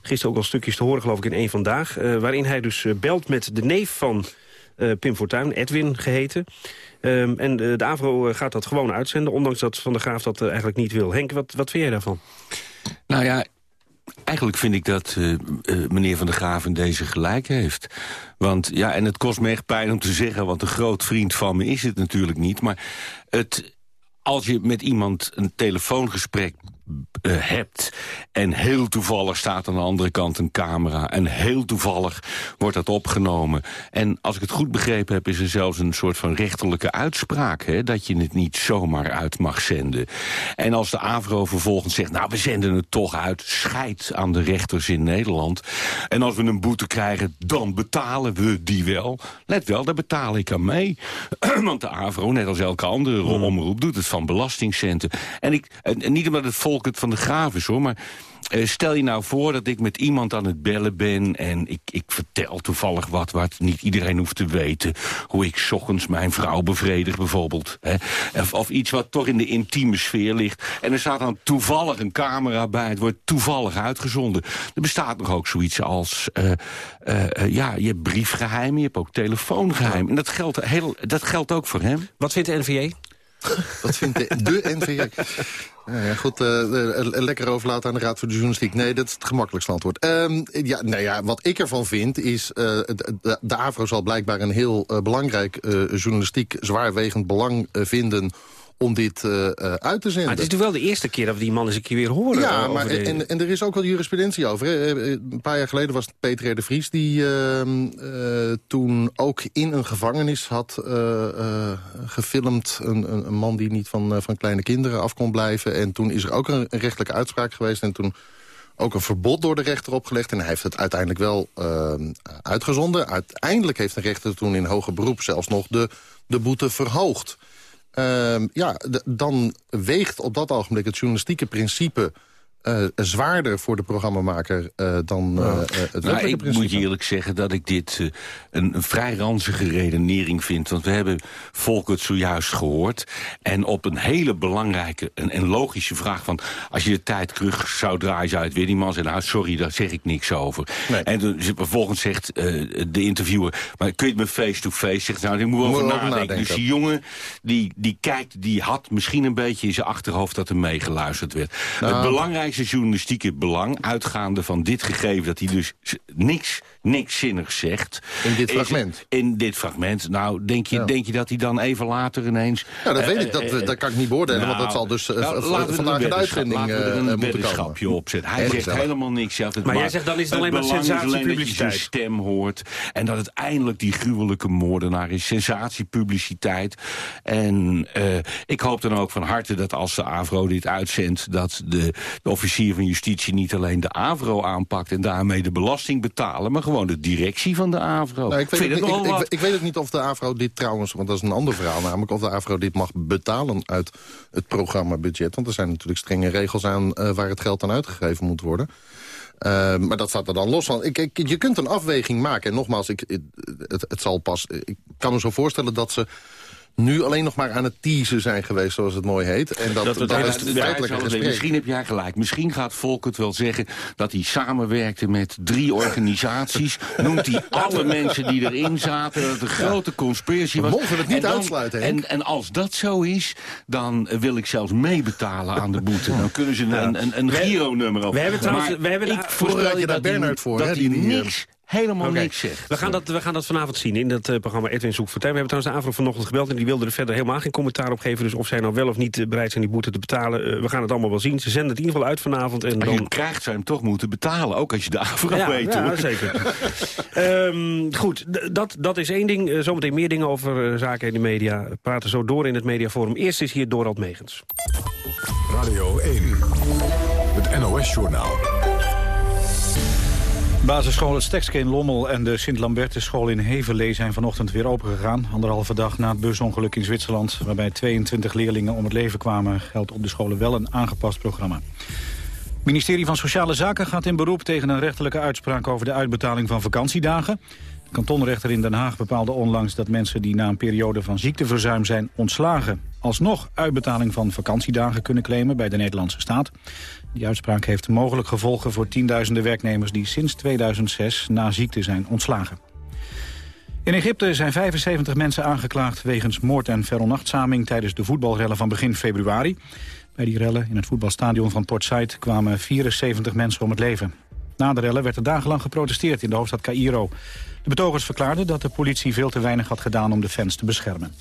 Gisteren ook al stukjes te horen, geloof ik, in één Vandaag. eh, waarin hij dus eh, belt met de neef van eh, Pim Fortuyn, Edwin geheten. Ehm, en eh, de AVRO eh, gaat dat gewoon uitzenden... ondanks dat Van der Graaf dat eh, eigenlijk niet wil. Henk, wat, wat vind jij daarvan? Nou ja, eigenlijk vind ik dat eh, eh, meneer Van der Graaf in deze gelijk heeft. Want ja, en het kost me echt pijn om te zeggen... want een groot vriend van me is het natuurlijk niet. Maar het, als je met iemand een telefoongesprek eh, hebt... en heel toevallig staat aan de andere kant een camera... en heel toevallig wordt dat opgenomen. En als ik het goed begrepen heb... is er zelfs een soort van rechterlijke uitspraak... Hè, dat je het niet zomaar uit mag zenden. En als de AVRO vervolgens zegt... nou, we zenden het toch uit, scheid aan de rechters in Nederland. En als we een boete krijgen, dan betalen we die wel. Let wel, daar betaal ik aan mee. Want de AVRO, net als elke andere omroep... doet het van belastingcenten. En, ik, en, en niet omdat het volk het van de graaf is, hoor... maar eh, stel je nou voor dat ik met iemand aan het bellen ben... en ik, ik vertel toevallig wat wat niet iedereen hoeft te weten. Hoe ik ochtends mijn vrouw bevredig bijvoorbeeld. Hè? Of, of iets wat toch in de intieme sfeer ligt. En er staat dan toevallig een camera bij. Het wordt toevallig uitgezonden. Er bestaat nog ook zoiets als... eh, eh, ja, je hebt briefgeheim, je hebt ook telefoongeheim. En dat geldt, heel, dat geldt ook voor hem. Wat vindt de NVA? Wat vindt de, de NVA? Ja, ja, goed, eh, eh, lekker overlaten aan de Raad voor de Journalistiek. Nee, dat is het gemakkelijkste antwoord. Ehm, ja, nou ja, wat ik ervan vind is... eh, de, AVRO zal blijkbaar een heel eh, belangrijk eh, journalistiek zwaarwegend belang eh, vinden om dit eh, eh, uit te zenden. Maar het is natuurlijk wel de eerste keer dat we die man eens een keer weer horen. Ja, maar de- en, en er is ook wel jurisprudentie over. hè. Eh, Een paar jaar geleden was het Peter R. de Vries... die ehm, eh, toen ook in een gevangenis had gefilmd. Een, een, een man die niet van, van kleine kinderen af kon blijven. En toen is er ook een, een rechtelijke uitspraak geweest. En toen ook een verbod door de rechter opgelegd. En hij heeft het uiteindelijk wel ehm, uitgezonden. Uiteindelijk heeft de rechter toen in hoger beroep zelfs nog de, de boete verhoogd. Ehm, ja, dan weegt op dat ogenblik het journalistieke principe uh, zwaarder voor de programmamaker uh, dan uh, het nou, Ik principe. moet je eerlijk zeggen dat ik dit een, een, vrij ranzige redenering vind. Want we hebben Volkert zojuist gehoord. En op een hele belangrijke en, en, logische vraag van... als je de tijd terug zou draaien, zou het weer die man zeggen... nou, sorry, daar zeg ik niks over. Nee. En vervolgens zegt de interviewer... maar kun je het me face-to-face -face? Zegt, nou, ik moet, moet over nadenken. nadenken. Dus die jongen, die, die kijkt, die had misschien een beetje in zijn achterhoofd... dat er meegeluisterd werd. Nou, het belangrijkste journalistieke belang... uitgaande van dit gegeven dat hij dus niks, niks zinnigs zegt... In dit fragment? In dit fragment. Nou, denk je, ja. denk je dat hij dan even later ineens... Ja, dat weet ik. Dat, uh, dat kan ik niet beoordelen. Nou, want dat zal dus nou, vandaag een uitzending een moeten komen. opzetten. Hij zegt helemaal niks zelf. Maar jij zegt dan is het alleen maar sensatiepubliciteit. dat je stem hoort. En dat het eindelijk die gruwelijke moordenaar is. Sensatiepubliciteit. En ik hoop dan ook van harte dat als de AVRO dit uitzendt... dat de, de officier van justitie niet alleen de AVRO aanpakt... en daarmee de belasting betalen, maar gewoon de directie van de AVRO. Nou, ik, weet het, ik, ik, ik, weet ook niet of de AVRO dit trouwens... want dat is een ander verhaal namelijk... of de AVRO dit mag betalen uit het programmabudget. Want er zijn natuurlijk strenge regels aan uh, waar het geld aan uitgegeven moet worden. Uh, maar dat staat er dan los van. Ik, ik, je kunt een afweging maken. En nogmaals, ik, het, het zal pas... Ik kan me zo voorstellen dat ze nu alleen nog maar aan het teasen zijn geweest, zoals het mooi heet. En dat, dat, dat is het feitelijke gesprek. Misschien heb jij gelijk. Misschien gaat Volk het wel zeggen dat hij samenwerkte met drie organisaties. Noemt hij alle mensen die erin zaten. Dat het een grote conspiratie was. We mogen het niet en uitsluiten, en, en, als dat zo is, dan wil ik zelfs meebetalen aan de boete. Dan kunnen ze een, een, een, een Giro-nummer op. We hebben trouwens... We hebben ik voorstel je dat Bernard voor, dat hij niks helemaal okay. niks zegt. We gaan, dat, we gaan dat vanavond zien in dat uh, programma Edwin Zoek voor We hebben trouwens de avond vanochtend gebeld en die wilde er verder helemaal geen commentaar op geven. Dus of zij nou wel of niet bereid zijn die boete te betalen, uh, we gaan het allemaal wel zien. Ze zenden het in ieder geval uit vanavond. En maar dan... je krijgt ze hem toch moeten betalen, ook als je de avond ja, weet. Ja, zeker. um, goed, dat, dat is één ding. Uh, zometeen meer dingen over zaken in de media. We praten zo door in het mediaforum. Eerst is hier Dorald Megens. Radio 1, het NOS-journaal. Basisscholen Stekske in Lommel en de Sint-Lambertusschool in Heverlee zijn vanochtend weer opengegaan. Anderhalve dag na het busongeluk in Zwitserland, waarbij 22 leerlingen om het leven kwamen, geldt op de scholen wel een aangepast programma. Het ministerie van Sociale Zaken gaat in beroep tegen een rechterlijke uitspraak over de uitbetaling van vakantiedagen. Kantonrechter in Den Haag bepaalde onlangs dat mensen die na een periode van ziekteverzuim zijn ontslagen, alsnog uitbetaling van vakantiedagen kunnen claimen bij de Nederlandse staat. Die uitspraak heeft mogelijk gevolgen voor tienduizenden werknemers... die sinds 2006 na ziekte zijn ontslagen. In Egypte zijn 75 mensen aangeklaagd wegens moord en veronachtzaming... tijdens de voetbalrellen van begin februari. Bij die rellen in het voetbalstadion van Port Said kwamen 74 mensen om het leven. Na de rellen werd er dagenlang geprotesteerd in de hoofdstad Cairo. De betogers verklaarden dat de politie veel te weinig had gedaan om de fans te beschermen.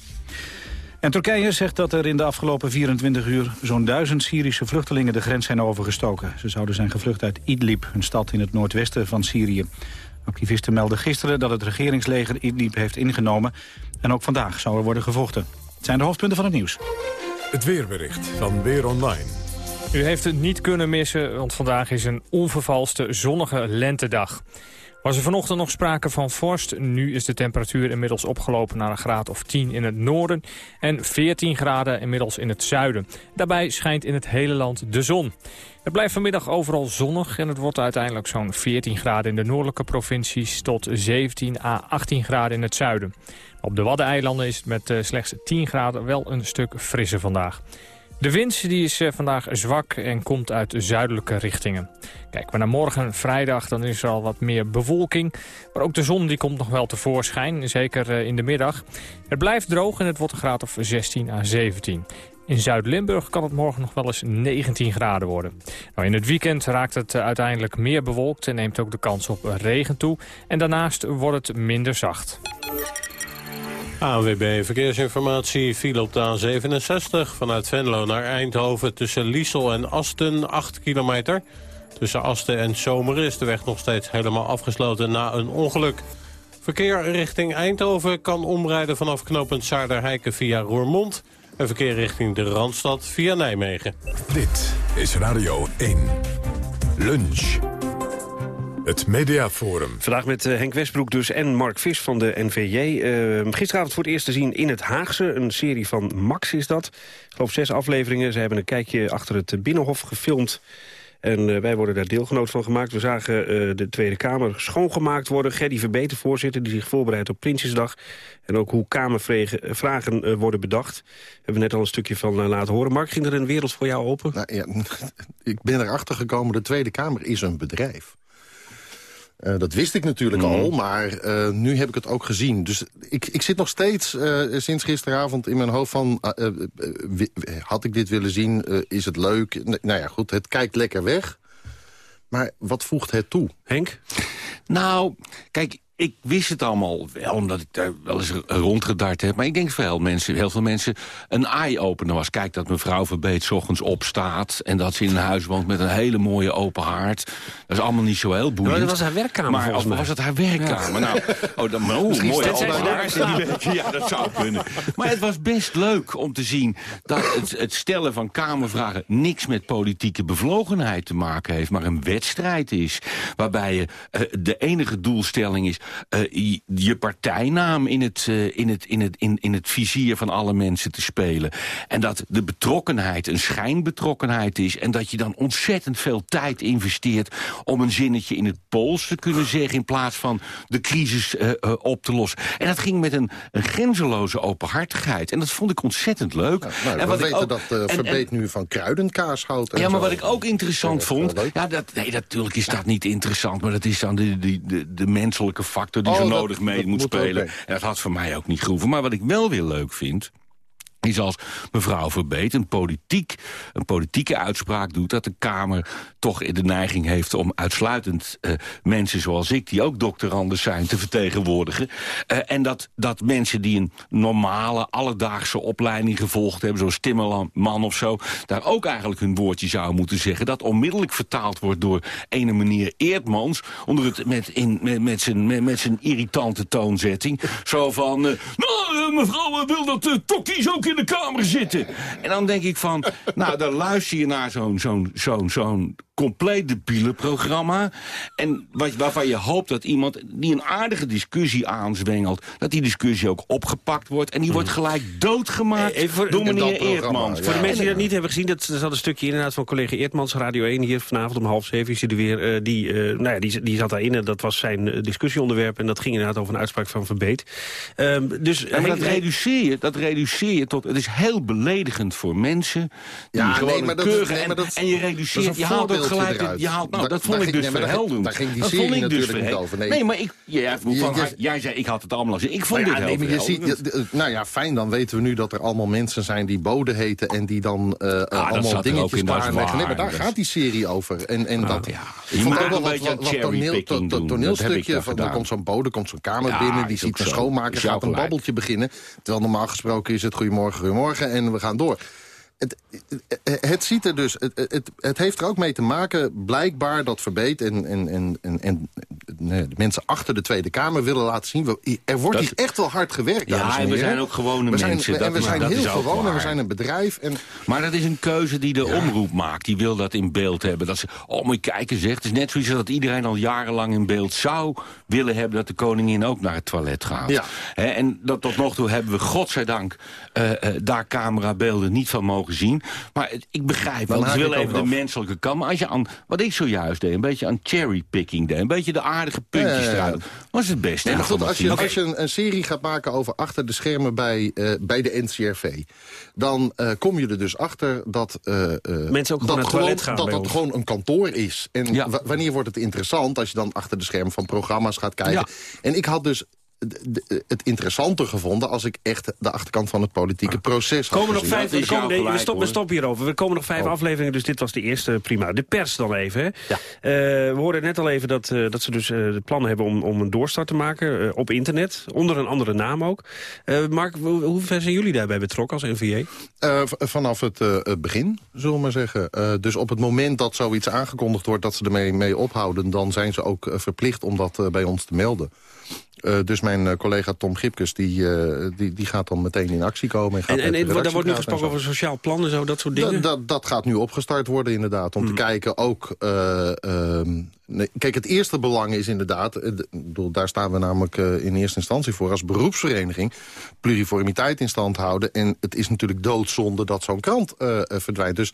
En Turkije zegt dat er in de afgelopen 24 uur zo'n duizend Syrische vluchtelingen de grens zijn overgestoken. Ze zouden zijn gevlucht uit Idlib, een stad in het noordwesten van Syrië. Activisten melden gisteren dat het regeringsleger Idlib heeft ingenomen. En ook vandaag zou er worden gevochten. Het zijn de hoofdpunten van het nieuws. Het weerbericht van Weer Online. U heeft het niet kunnen missen, want vandaag is een onvervalste zonnige lentedag. Was er vanochtend nog sprake van vorst. Nu is de temperatuur inmiddels opgelopen naar een graad of 10 in het noorden... en 14 graden inmiddels in het zuiden. Daarbij schijnt in het hele land de zon. Het blijft vanmiddag overal zonnig en het wordt uiteindelijk zo'n 14 graden in de noordelijke provincies... tot 17 à 18 graden in het zuiden. Op de Waddeneilanden is het met eh, slechts 10 graden wel een stuk frisser vandaag. De wind die is eh, vandaag zwak en komt uit zuidelijke richtingen. Kijken we naar morgen, vrijdag, dan is er al wat meer bewolking. Maar ook de zon die komt nog wel tevoorschijn, zeker eh, in de middag. Het blijft droog en het wordt een graad of 16 à 17. In Zuid-Limburg kan het morgen nog wel eens 19 graden worden. Nou, in het weekend raakt het eh, uiteindelijk meer bewolkt en neemt ook de kans op regen toe. En daarnaast wordt het minder zacht. ANWB Verkeersinformatie viel op de A67 vanuit Venlo naar Eindhoven... tussen Liesel en Asten, 8 kilometer. Tussen Asten en Zomeren is de weg nog steeds helemaal afgesloten na een ongeluk. Verkeer richting Eindhoven kan omrijden vanaf knooppunt Saarderheiken via Roermond... en verkeer richting de Randstad via Nijmegen. Dit is Radio 1. Lunch. Het Mediaforum. Vandaag met eh, Henk Westbroek dus en Mark Vis van de NVJ. Eh, gisteravond voor het eerst te zien in het Haagse. Een serie van Max is dat. Ik geloof zes afleveringen. Ze hebben een kijkje achter het Binnenhof gefilmd. En eh, wij worden daar deelgenoot van gemaakt. We zagen eh, de Tweede Kamer schoongemaakt worden. Gerdy Verbeter, voorzitter, die zich voorbereidt op Prinsjesdag. En ook hoe Kamervragen uh, worden bedacht. We hebben net al een stukje van laten horen. Mark, ging er een wereld voor jou open? Nou, ja, ik ben erachter gekomen, de Tweede Kamer is een bedrijf. Uh, dat wist ik natuurlijk mm. al, maar uh, nu heb ik het ook gezien. Dus ik, ik zit nog steeds uh, sinds gisteravond in mijn hoofd van... had ik dit willen zien, is het leuk? nou ja, goed, het kijkt lekker weg. Maar wat voegt het toe? Henk? Nou, kijk, ik wist het allemaal wel, omdat ik daar wel eens rondgedart heb. Maar ik denk voor heel, mensen, heel veel mensen een eye-opener was. Kijk, dat mevrouw Verbeet ochtends opstaat... en dat ze in een huis woont met een hele mooie open haard. Dat is allemaal niet zo heel boeiend. Maar dat was haar werkkamer, Maar of was het haar werkkamer? Ja. Nou, oh, dan, oh, mooi open Ja, dat zou kunnen. Maar het was best leuk om te zien... dat het, het stellen van kamervragen niks met politieke bevlogenheid te maken heeft... maar een wedstrijd is. Waarbij je, uh, de enige doelstelling is uh, je partijnaam in het, uh, in, het, in, het, in, in het vizier van alle mensen te spelen. En dat de betrokkenheid een schijnbetrokkenheid is... en dat je dan ontzettend veel tijd investeert... om een zinnetje in het Pools te kunnen zeggen... in plaats van de crisis uh, op te lossen. En dat ging met een, een grenzeloze openhartigheid. En dat vond ik ontzettend leuk. Ja, nou, en we weten ook, dat uh, Verbeet nu van kruidenkaas houdt. Ja, maar wat ik ook interessant vond... Ja, dat, nee, natuurlijk is dat niet interessant... maar dat is dan de, de, de, de menselijke factor die oh, zo nodig mee dat moet, moet spelen. En dat had voor mij ook niet gehoeven. Maar wat ik wel weer leuk vind is als mevrouw Verbeet een, politiek, een politieke uitspraak doet... dat de Kamer toch de neiging heeft om uitsluitend uh, mensen zoals ik... die ook doctoranden zijn, te vertegenwoordigen. Uh, en dat, dat mensen die een normale, alledaagse opleiding gevolgd hebben... zoals Timmerman of zo, daar ook eigenlijk hun woordje zouden moeten zeggen. Dat onmiddellijk vertaald wordt door ene meneer Eerdmans... onder het, met, in, met, met, zijn, met, met zijn irritante toonzetting. Zo van, uh, nou, mevrouw wil dat uh, tokkies ook in de kamer zitten. En dan denk ik van, nou, dan luister je naar zo'n zo'n zo'n zo'n compleet debiele programma. En wat, waarvan je hoopt dat iemand die een aardige discussie aanzwengelt... dat die discussie ook opgepakt wordt. En die wordt Mhm. gelijk doodgemaakt e voor, door meneer Eertmans. Voor de mensen die dat niet hebben gezien... dat zat een stukje inderdaad van collega Eertmans, Radio 1... hier vanavond om half zeven is hij er weer. Uh, die, uh, nou ja, die, die zat daarin en dat was zijn discussieonderwerp... en dat ging inderdaad over een uitspraak van Verbeet. Um, dus, ja, maar dat, reduceer je, dat reduceer je tot... het is heel beledigend voor mensen... die ja, gewoon nee, maar dat, keuren nee, maar dat, en, en je reduceert... je haalt ook gelijk... Het, je haalt, nou, dat vond ik dus verheldend. Daar ging die dat serie dus natuurlijk niet over. Nee, maar ik, ja, jij zei, ik had het allemaal gezien. Ik vond dit heel je ziet, Nou ja, fijn, dan weten we nu dat er allemaal mensen zijn die Bode heten... en die dan uh, ah, allemaal dingetjes klaarleggen. Nee, maar daar gaat die serie over. En, en dat. Ik vond ook wel wat, wat, wat toneel, to, to, toneelstukje. Van, er komt zo'n Bode, komt zo'n kamer binnen... die ziet een schoonmaker, gaat een babbeltje beginnen. Terwijl normaal gesproken is het goedemorgen, goedemorgen... en we gaan door. Het, het, het, ziet er dus, het, het, heeft er ook mee te maken, blijkbaar, dat Verbeet en, en, en, en, en nee, de mensen achter de Tweede Kamer willen laten zien. We, er wordt dat, hier echt wel hard gewerkt, Ja, en we zijn ook gewone we zijn, mensen. En dat, we zijn dat heel gewoon en we zijn een bedrijf. En, maar dat is een keuze die de ja. omroep maakt. Die wil dat in beeld hebben. Dat ze, oh, moet je kijken zeg. Het is net zoiets dat iedereen al jarenlang in beeld zou willen hebben... dat de koningin ook naar het toilet gaat. Ja. He, en dat, tot nog toe hebben we, godzijdank, uh, uh, daar camerabeelden niet van mogen zien. Maar het, ik begrijp, want ik wil even de menselijke kant. Maar als je aan, wat ik zojuist deed, een beetje aan cherrypicking deed... een beetje de aardige puntjes eruit, was het beste. Nee, maar goed, als je, als je een, een, serie gaat maken over achter de schermen bij, uh, bij de NCRV... dan uh, kom je er dus achter dat, uh, Mensen ook dat, gewoon gewoon, gaan dat, dat gewoon een kantoor is. En ja. wanneer wordt het interessant als je dan achter de schermen van programma's gaat kijken? Ja. En ik had dus het interessanter gevonden als ik echt de achterkant van het politieke proces had komen nog vijf, we, komen, nee, we, stop, we stoppen hierover. Er komen nog vijf oh. afleveringen, dus dit was de eerste prima. De pers dan even. Hè. Ja. Uh, we hoorden net al even dat, uh, dat ze dus uh, de plannen hebben om, om een doorstart te maken op internet. Onder een andere naam ook. Mark, hoe, hoe ver zijn jullie daarbij betrokken als NVA? vanaf het begin, zullen we maar zeggen. dus op het moment dat zoiets aangekondigd wordt dat ze ermee mee ophouden... dan zijn ze ook verplicht om dat bij ons te melden. Uh, dus mijn uh, collega Tom Gipkes die, uh, die, die gaat dan meteen in actie komen. En, gaat en, en daar wordt nu gesproken over sociaal plan en zo, dat soort dingen? Dat, dat, dat gaat nu opgestart worden inderdaad. Om mm. te kijken ook... Um, nee, kijk, het eerste belang is inderdaad... Bedoel, daar staan we namelijk in eerste instantie voor als beroepsvereniging... pluriformiteit in stand houden. En het is natuurlijk doodzonde dat zo'n krant verdwijnt. Dus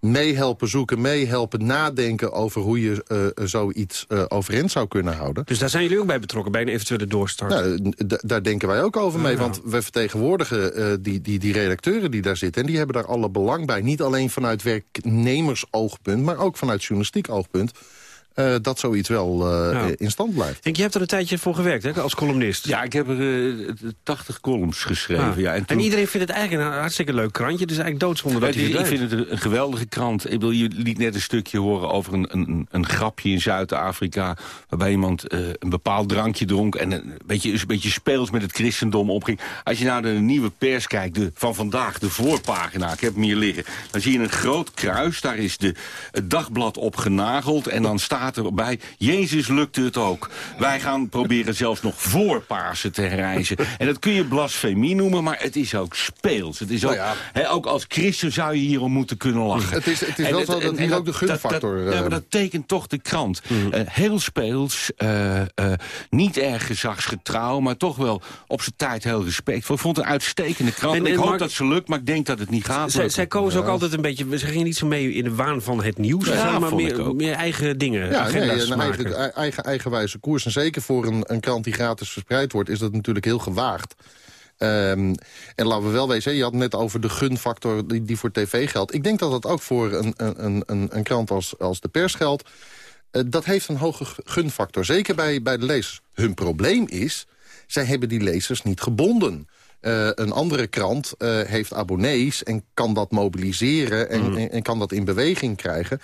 meehelpen zoeken, meehelpen nadenken... over hoe je uh, zoiets uh, overeind zou kunnen houden. Dus daar zijn jullie ook bij betrokken, bij een eventuele doorstart? Nou, daar denken wij ook over mee, want we vertegenwoordigen uh, die, die, die redacteuren die daar zitten... en die hebben daar alle belang bij. Niet alleen vanuit werknemersoogpunt, maar ook vanuit journalistiek oogpunt... Uh, dat zoiets wel uh, ja. in stand blijft. Denk, je hebt er een tijdje voor gewerkt, hè, als columnist? Ja, ik heb er uh, 80 columns geschreven. Ah. Ja, en, toen... en, iedereen vindt het eigenlijk een hartstikke leuk krantje. Dus eigenlijk doodzonde dat hij Ik vind het een geweldige krant. Ik bedoel, je liet net een stukje horen over een, een, een grapje in Zuid-Afrika... waarbij iemand uh, een bepaald drankje dronk... en een beetje, een beetje speels met het christendom opging. Als je naar de nieuwe pers kijkt, de, van vandaag, de voorpagina... ik heb hem hier liggen, dan zie je een groot kruis. Daar is de, het dagblad op genageld en dan staat staat erbij, Jezus lukte het ook. Wij gaan proberen zelfs nog voor Pasen te reizen. En dat kun je blasfemie noemen, maar het is ook speels. Het is ook, nou ja. ook als christen zou je hierom moeten kunnen lachen. Het is, het is wel zo dat hier ook de gunfactor... Dat, dat, ja, maar dat tekent toch de krant. Mm. Uh, heel speels, uh, uh, niet erg gezagsgetrouw... maar toch wel op zijn tijd heel respectvol. Ik vond het een uitstekende krant. En, en ik hoop Mark, dat ze lukt, maar ik denk dat het niet gaat. Zij, zij kozen ook altijd een beetje... Ze gingen niet zo mee in de waan van het nieuws. Ja, maar meer, meer eigen dingen ja, nee, een eigen, eigen, eigenwijze koers. En zeker voor een, een krant die gratis verspreid wordt... is dat natuurlijk heel gewaagd. Um, en laten we wel wezen, je had het net over de gunfactor die, die voor tv geldt. Ik denk dat dat ook voor een, een, een, een krant als, als de pers geldt. Uh, dat heeft een hoge gunfactor, zeker bij, bij de lezers. Hun probleem is, zij hebben die lezers niet gebonden. Uh, een andere krant uh, heeft abonnees en kan dat mobiliseren... En, mm. en, en, kan dat in beweging krijgen.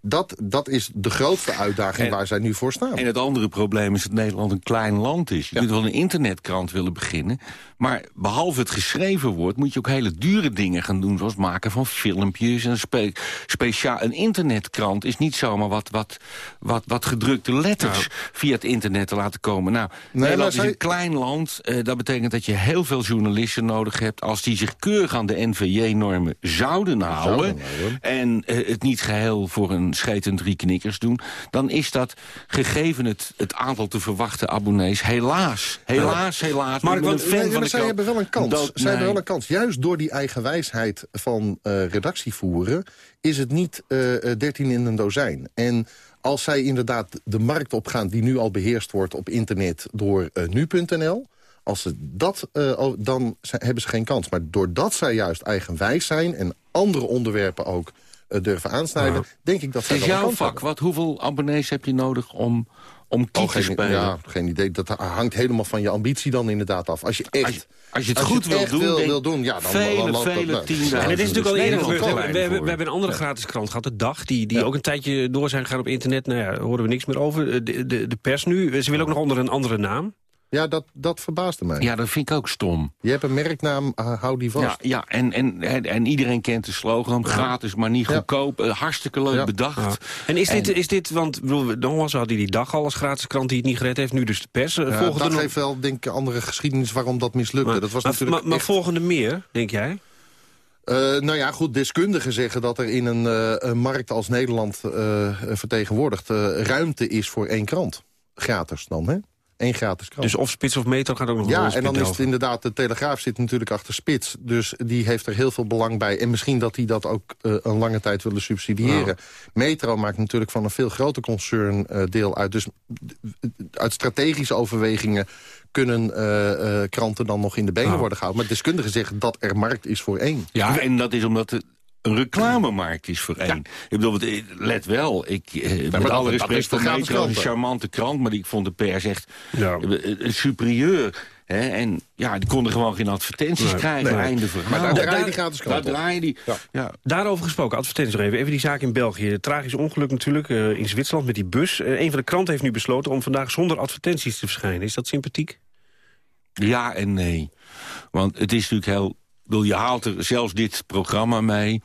Dat, dat is de grootste uitdaging waar zij nu voor staan. En het andere probleem is dat Nederland een klein land is. Je kunt wel een internetkrant willen beginnen... maar behalve het geschreven woord moet je ook hele dure dingen gaan doen... zoals maken van filmpjes en spe speciaal... Een internetkrant is niet zomaar wat, wat, wat, wat gedrukte letters... via het internet te laten komen. Nou, nee, Nederland is een klein land. Uh, dat betekent dat je heel veel journalisten nodig hebt... als die zich keurig aan de NVJ-normen zouden houden... en uh, het niet geheel voor een schetend drie knikkers doen... dan is dat, gegeven het, het aantal te verwachten abonnees... helaas, helaas, helaas... Maar, want, fan van zij hebben wel een kans. Zij hebben wel een kans. Juist door die eigen wijsheid van uh, redactie voeren... is het niet uh, 13 in een dozijn. En als zij inderdaad de markt opgaan die nu al beheerst wordt op internet door uh, nu.nl... Als ze dat, uh, dan hebben ze geen kans. Maar doordat zij juist eigenwijs zijn en andere onderwerpen ook uh, durven aansnijden, denk ik dat zij is jouw vak. Wat, hoeveel abonnees heb je nodig om, om oh, te spelen? Ja, geen idee. Dat hangt helemaal van je ambitie dan inderdaad af. Als je echt... Als je, als je het goed wil, doen, wil, wil, doen, ja, dan vele, dan vele dat, tienduizenden. En het is natuurlijk al eerder gebeurd. We, we, we, hebben een andere gratis krant gehad, De Dag, die, die ja. ook een tijdje door zijn gegaan op internet. Nou ja, daar horen we niks meer over. De, de, de pers nu, ze willen ook nog onder een andere naam. Ja, dat, dat verbaasde mij. Ja, dat vind ik ook stom. Je hebt een merknaam, uh, hou die vast. Ja, ja en, en, en, en, iedereen kent de slogan, gratis maar niet goedkoop. Uh, hartstikke leuk ja. bedacht. En is dit, is dit want nogmaals hadden die dag al als gratis krant die het niet gered heeft, nu dus de pers. Uh, ja, dat geeft wel, denk ik, andere geschiedenis waarom dat mislukte. Maar, dat was maar, natuurlijk maar, maar volgende meer, denk jij? Uh, nou ja, goed, deskundigen zeggen dat er in een, uh, een markt als Nederland uh, vertegenwoordigd... ruimte is voor één krant. Gratis dan, hè? Eén gratis krant. Dus of Spits of Metro gaat ook nog Ja, en dan is het inderdaad, de Telegraaf zit natuurlijk achter Spits. Dus die heeft er heel veel belang bij. En misschien dat die dat ook uh, een lange tijd willen subsidiëren. Nou. Metro maakt natuurlijk van een veel groter concern uh, deel uit. Dus uit strategische overwegingen kunnen uh, uh, kranten dan nog in de benen nou. worden gehouden. Maar deskundigen zeggen dat er markt is voor één. Ja, en dat is omdat... De een reclamemarkt is voor één. Ja. Ik bedoel, let wel, ik, eh, met alle respect voor Metro, een charmante krant... maar ik vond de pers echt ja. een superieur. Hè? En ja, die konden gewoon geen advertenties nee, krijgen. Nee. Einde verhaal. Maar daar draai je die gratis krant Daar draai je die. Ja. Ja. Daarover gesproken, advertenties nog even. Even die zaak in België. Tragisch ongeluk natuurlijk uh, in Zwitserland met die bus. Uh, een van de kranten heeft nu besloten om vandaag zonder advertenties te verschijnen. Is dat sympathiek? Ja en nee. Want het is natuurlijk heel bedoel, je haalt er zelfs dit programma mee.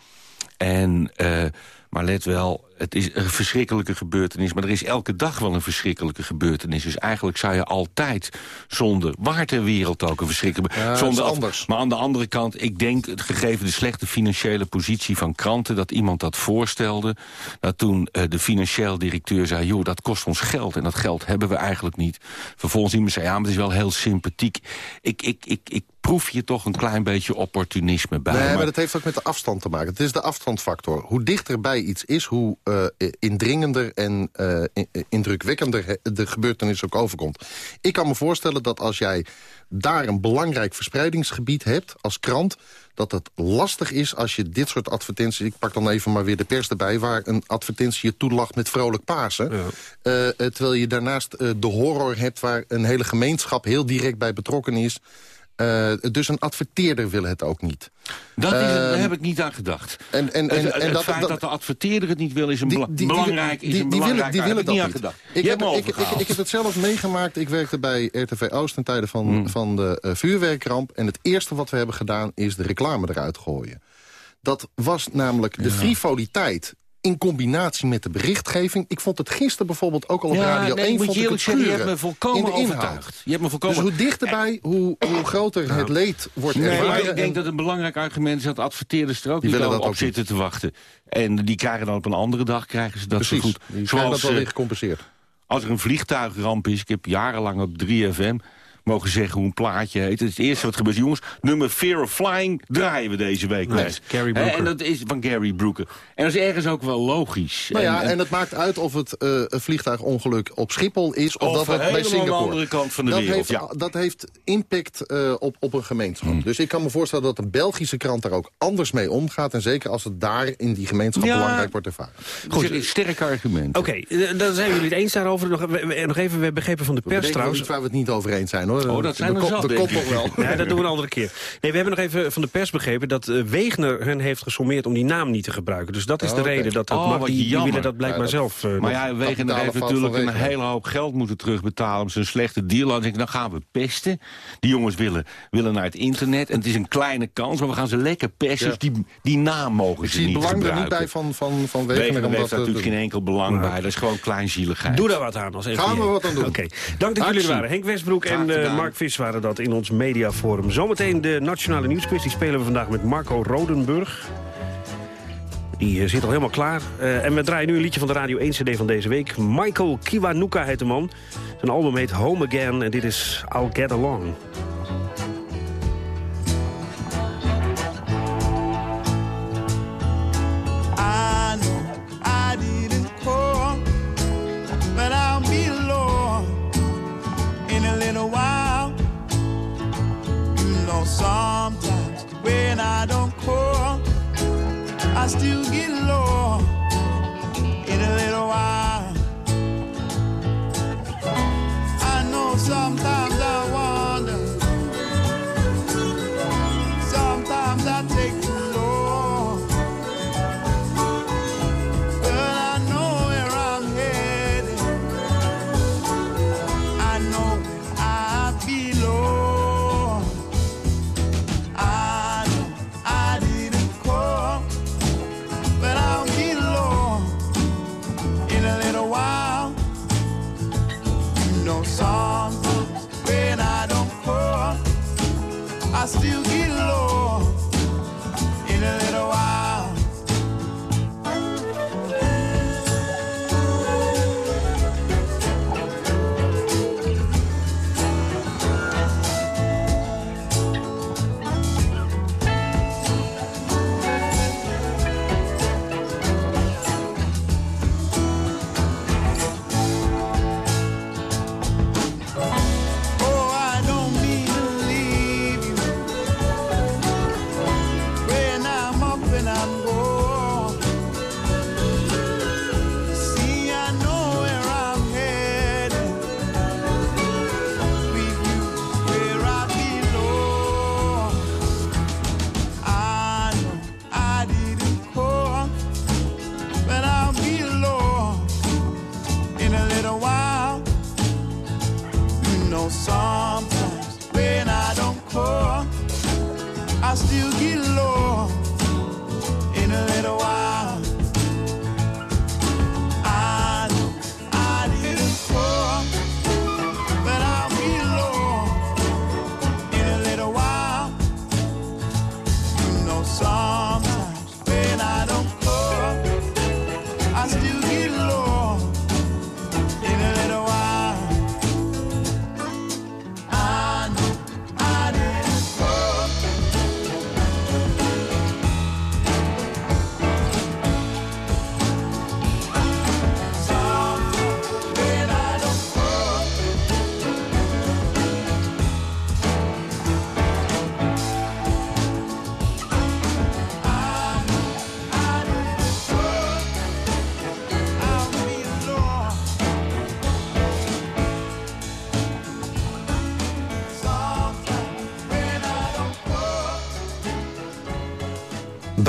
En, uh, Maar let wel, het is een verschrikkelijke gebeurtenis. Maar er is elke dag wel een verschrikkelijke gebeurtenis. Dus eigenlijk zou je altijd zonder... waar ter wereld ook een verschrikkelijke... Ja, zonder anders. Maar aan de andere kant, ik denk, het gegeven de slechte financiële positie van kranten... dat iemand dat voorstelde, dat toen eh, de financieel directeur zei... joh, dat kost ons geld en dat geld hebben we eigenlijk niet. Vervolgens iemand zei, ja, maar het is wel heel sympathiek. Ik, ik, ik, ik proef je toch een klein beetje opportunisme bij. Nee, maar, maar dat heeft ook met de afstand te maken. Het is de afstandsfactor. Hoe dichterbij iets is, hoe eh, indringender en eh, in- indrukwekkender de gebeurtenis ook overkomt. Ik kan me voorstellen dat als jij daar een belangrijk verspreidingsgebied hebt als krant dat het lastig is als je dit soort advertenties... ik pak dan even maar weer de pers erbij... waar een advertentie je toelacht met vrolijk Pasen. Eh, eh, terwijl je daarnaast eh, de horror hebt... waar een hele gemeenschap heel direct bij betrokken is... Eh, dus een adverteerder wil het ook niet. Dat is, het- daar Ehm, heb ik niet aan gedacht. En, en, het, en, het- dat, feit dat, dat- de adverteerder het niet wil is een bela- die- die- belangrijk. die- is een die willen- belangrijk die niet aan. Ik heb, ik, ik, ik, heb het zelf meegemaakt. Ik werkte bij RTV Oost ten tijde van, Hmm. van de eh, vuurwerkramp. En het eerste wat we hebben gedaan is de reclame eruit gooien. Dat was namelijk de frivoliteit in combinatie met de berichtgeving. Ik vond het gisteren bijvoorbeeld ook al op Ja, Radio nee, 1... moet vond je ik het je hebt me volkomen in de inhoud. overtuigd. Je hebt me volkomen... Dus hoe dichterbij, hoe, hoe groter het leed wordt Nee, ervaren. ik denk en- dat een belangrijk argument is dat adverteerders er ook Die niet willen op, dat op ook zitten te wachten. En die krijgen dan op een andere dag krijgen ze dat Precies, zo goed. die krijgen dat wel eh, weer gecompenseerd. Als er een vliegtuigramp is, ik heb jarenlang op 3FM mogen zeggen hoe een plaatje heet. Het is het eerste wat gebeurt. Jongens, nummer Fear of Flying draaien we deze week. Nee, Les. Gary Hè, Brooker. En dat is van Gary Brooker. En dat is ergens ook wel logisch. Nou ja, en, het maakt uit of het eh, een vliegtuigongeluk op Schiphol is... of, Of dat het bij aan de Singapore. andere kant van de dat wereld, Heeft, ja. Hmm. Dat heeft impact eh, op, op een gemeenschap. Dus ik kan me voorstellen dat een Belgische krant daar ook anders mee omgaat. En zeker als het daar in die gemeenschap Ja. belangrijk wordt ervaren. Goed, sterk argument. Oké, eh, dan zijn jullie het eens daarover. Nog, we- we- nog even, we begrepen van de pers trouwens. waar we het niet over eens zijn. hoor. Oh, dat zijn de er kop- zat, De kop ik. nog wel. Ja, dat doen we een andere keer. Nee, we hebben nog even van de pers begrepen dat eh, Wegener hen heeft gesommeerd om die naam niet te gebruiken. Dus dat is Oh, de oké. reden dat dat Oh, mag. wat Die, die willen dat blijkbaar Ja, dat- zelf. eh, Maar ja, Wegener heeft natuurlijk een hele hoop geld moeten terugbetalen... om zijn slechte deal. Dan denk ik, dan gaan we pesten. Die jongens willen, willen naar het internet. En het is een kleine kans, maar we gaan ze lekker pesten. Ja. Dus die, die naam mogen Ik ze zie het niet belang er niet gebruiken. bij van, van, van Wegener. Wegener heeft daar natuurlijk geen enkel belang bij. Dat is gewoon kleinzieligheid. Doe daar wat aan als Gaan we wat aan doen. Oké, dank dat jullie er waren. Henk Westbroek en gedaan. Mark Vis waren dat in ons mediaforum. Zometeen de Nationale Nieuwsquiz. Die spelen we vandaag met Marco Rodenburg. Die eh, zit al helemaal klaar. Eh, en we draaien nu een liedje van de Radio 1 CD van deze week. Michael Kiwanuka heet de man. Zijn album heet Home Again en dit is I'll Get Along. When I don't call, I still get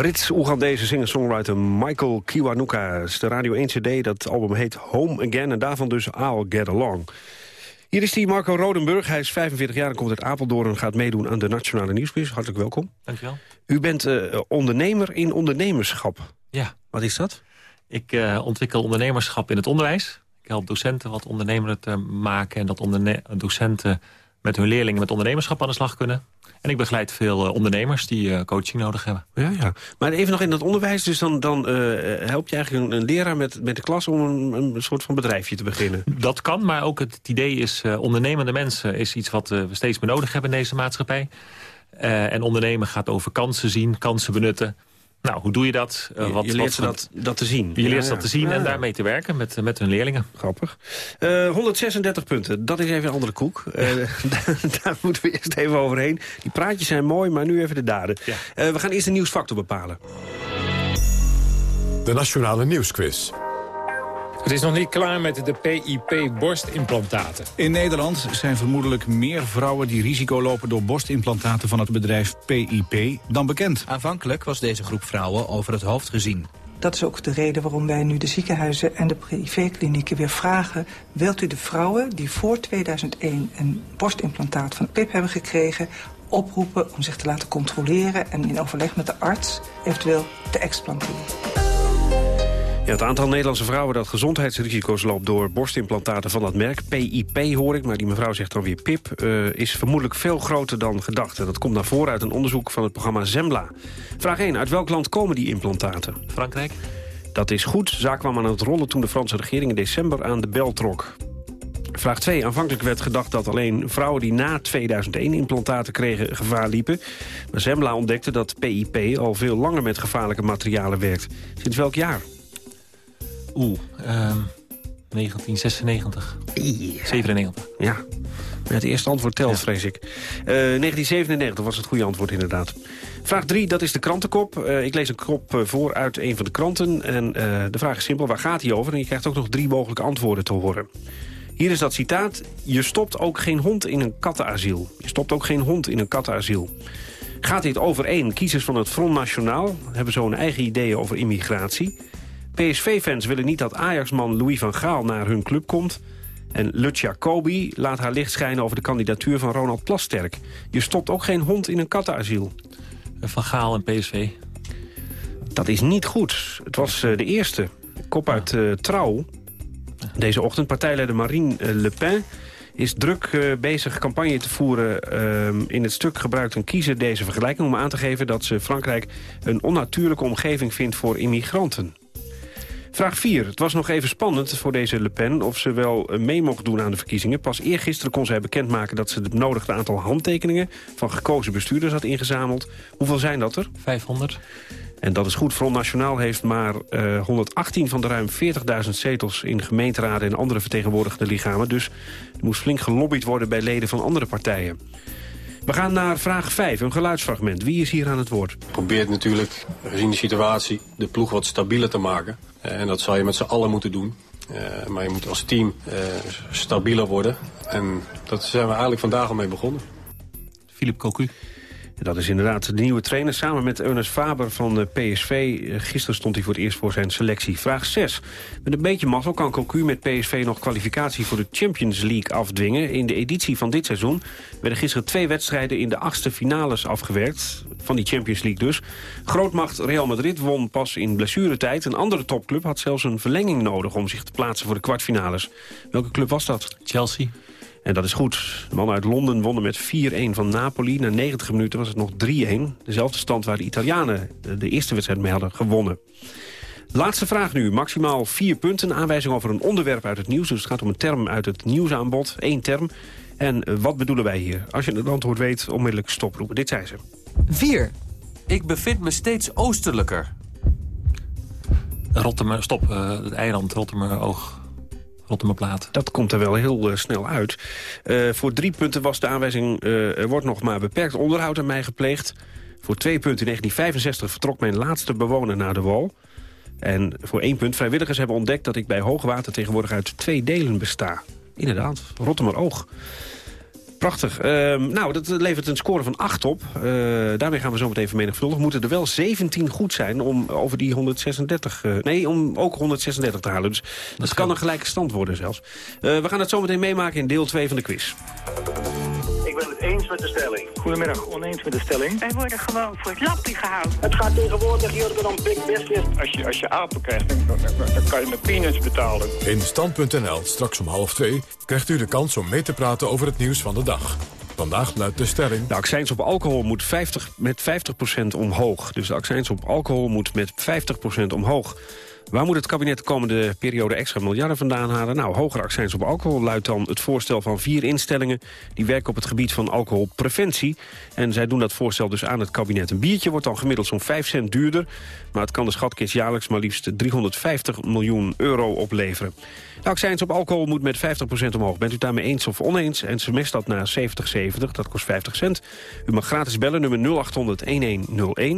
Brits-Oegandese singer-songwriter Michael Kiwanuka. is de Radio 1 CD, dat album heet Home Again en daarvan dus I'll Get Along. Hier is die Marco Rodenburg. Hij is 45 jaar en komt uit Apeldoorn... en gaat meedoen aan de Nationale Nieuwsquiz. Hartelijk welkom. Dankjewel. U bent uh, ondernemer in ondernemerschap. Ja. Wat is dat? Ik uh, ontwikkel ondernemerschap in het onderwijs. Ik help docenten wat ondernemer te maken... en dat docenten met hun leerlingen met ondernemerschap aan de slag kunnen. En ik begeleid veel uh, ondernemers die uh, coaching nodig hebben. Ja, ja. Maar even nog in dat onderwijs. Dus dan, dan uh, help je eigenlijk een, een, leraar met, met de klas om een, een, soort van bedrijfje te beginnen. Dat kan, maar ook het, het idee is ondernemende mensen... is iets wat we steeds meer nodig hebben in deze maatschappij. en ondernemen gaat over kansen zien, kansen benutten... Nou, hoe doe je dat? Uh, wat, je leert ze dat, dat te zien. Je ja, leert ze dat te zien en daarmee te werken met, met hun leerlingen. Grappig. Uh, 136 punten, dat is even een andere koek. Uh, daar, moeten we eerst even overheen. Die praatjes zijn mooi, maar nu even de daden. Ja. we gaan eerst de nieuwsfactor bepalen. De Nationale Nieuwsquiz. Het is nog niet klaar met de PIP-borstimplantaten. In Nederland zijn vermoedelijk meer vrouwen die risico lopen... door borstimplantaten van het bedrijf PIP dan bekend. Aanvankelijk was deze groep vrouwen over het hoofd gezien. Dat is ook de reden waarom wij nu de ziekenhuizen en de privéklinieken weer vragen... wilt u de vrouwen die voor 2001 een borstimplantaat van PIP hebben gekregen oproepen om zich te laten controleren... en in overleg met de arts eventueel te explanteren. Ja, het aantal Nederlandse vrouwen dat gezondheidsrisico's loopt... door borstimplantaten van dat merk, PIP hoor ik... maar die mevrouw zegt dan weer PIP, uh, is vermoedelijk veel groter dan gedacht. En dat komt naar voren uit een onderzoek van het programma Zembla. Vraag 1. Uit welk land komen die implantaten? Frankrijk. Dat is goed. Zaak kwam aan het rollen toen de Franse regering in december aan de bel trok. Vraag 2. Aanvankelijk werd gedacht dat alleen vrouwen die na 2001 implantaten kregen gevaar liepen. Maar Zembla ontdekte dat PIP al veel langer met gevaarlijke materialen werkt. Sinds welk jaar? Oeh, um, 1996. 97. Ja, het eerste antwoord telt, ja. vrees ik. Uh, 1997 was het goede antwoord inderdaad. Vraag 3, dat is de krantenkop. Uh, ik lees een kop voor uit een van de kranten. En uh, de vraag is simpel, waar gaat hij over? En je krijgt ook nog drie mogelijke antwoorden te horen. Hier is dat citaat. Je stopt ook geen hond in een kattenasiel. Je stopt ook geen hond in een kattenasiel. Gaat dit overeen? Kiezers van het Front Nationaal hebben zo hun eigen ideeën over immigratie. PSV-fans willen niet dat Ajax-man Louis van Gaal naar hun club komt. En Lucia Kobi laat haar licht schijnen over de kandidatuur van Ronald Plasterk. Je stopt ook geen hond in een kattenasiel. Van Gaal en PSV. Dat is niet goed. Het was uh, de eerste. Kop uit uh, Trouw. Deze ochtend partijleider Marine uh, Le Pen is druk uh, bezig campagne te voeren. Uh, in het stuk gebruikt een kiezer deze vergelijking om aan te geven... dat ze Frankrijk een onnatuurlijke omgeving vindt voor immigranten. Vraag 4. Het was nog even spannend voor deze Le Pen of ze wel mee mocht doen aan de verkiezingen. Pas eergisteren kon zij bekendmaken dat ze het benodigde aantal handtekeningen van gekozen bestuurders had ingezameld. Hoeveel zijn dat er? 500. En dat is goed. Front Nationaal heeft maar uh, 118 van de ruim 40.000 zetels in gemeenteraden en andere vertegenwoordigde lichamen. Dus er moest flink gelobbyd worden bij leden van andere partijen. We gaan naar vraag 5, een geluidsfragment. Wie is hier aan het woord? Probeert natuurlijk, gezien de situatie, de ploeg wat stabieler te maken. Uh, en dat zal je met z'n allen moeten doen. Uh, maar je moet als team uh, stabieler worden. En dat zijn we eigenlijk vandaag al mee begonnen. Philip Cocu. Dat is inderdaad de nieuwe trainer samen met Ernest Faber van de PSV. Gisteren stond hij voor het eerst voor zijn selectie. Vraag 6. Met een beetje mazzel kan Cocu met PSV nog kwalificatie voor de Champions League afdwingen. In de editie van dit seizoen werden gisteren twee wedstrijden in de achtste finales afgewerkt. Van die Champions League dus. Grootmacht Real Madrid won pas in blessuretijd. Een andere topclub had zelfs een verlenging nodig om zich te plaatsen voor de kwartfinales. Welke club was dat? Chelsea. En dat is goed. De mannen uit Londen wonnen met 4-1 van Napoli. Na 90 minuten was het nog 3-1. Dezelfde stand waar de Italianen de eerste wedstrijd mee hadden gewonnen. Laatste vraag nu. Maximaal vier punten. Aanwijzing over een onderwerp uit het nieuws. Dus het gaat om een term uit het nieuwsaanbod. Eén term. En wat bedoelen wij hier? Als je het antwoord weet, onmiddellijk stoproepen. Dit zijn ze. 4. Ik bevind me steeds oostelijker. Rotterdam, stop. Uh, het eiland Rotterdam oog. Plaat. Dat komt er wel heel uh, snel uit. Uh, voor drie punten was de aanwijzing... Uh, er wordt nog maar beperkt onderhoud aan mij gepleegd. Voor twee punten in 1965 vertrok mijn laatste bewoner naar de wal. En voor één punt, vrijwilligers hebben ontdekt... dat ik bij hoogwater tegenwoordig uit twee delen besta. Inderdaad, Rotterdam Oog. Prachtig. Ehm, nou, dat levert een score van 8 op. Eh, daarmee gaan we zo meteen vermenigvuldigen. Moeten er wel 17 goed zijn om over die 136... eh, nee, om ook 136 te halen. Dus dat kan een gelijke stand worden zelfs. Eh, we gaan het zo meteen meemaken in deel 2 van de quiz. Met de stelling. Goedemiddag, oneens met de stelling. Wij worden gewoon voor het lappie gehouden. Het gaat tegenwoordig hier dan big business. Als je, als je apen krijgt, dan, dan, dan kan je met peanuts betalen. In Stand.nl, straks om half twee, krijgt u de kans om mee te praten over het nieuws van de dag. Vandaag luidt de stelling... De accijns op alcohol moet 50, met 50% omhoog. Dus de accijns op alcohol moet met 50% omhoog. Waar moet het kabinet de komende periode extra miljarden vandaan halen? Nou, hogere accijns op alcohol luidt dan het voorstel van vier instellingen... die werken op het gebied van alcoholpreventie. En zij doen dat voorstel dus aan het kabinet. Een biertje wordt dan gemiddeld zo'n 5 cent duurder... maar het kan de schatkist jaarlijks maar liefst 350 miljoen euro opleveren. De accijns op alcohol moet met 50% omhoog. Bent u daarmee eens of oneens? En sms dat naar 7070, dat kost 50 cent. U mag gratis bellen, nummer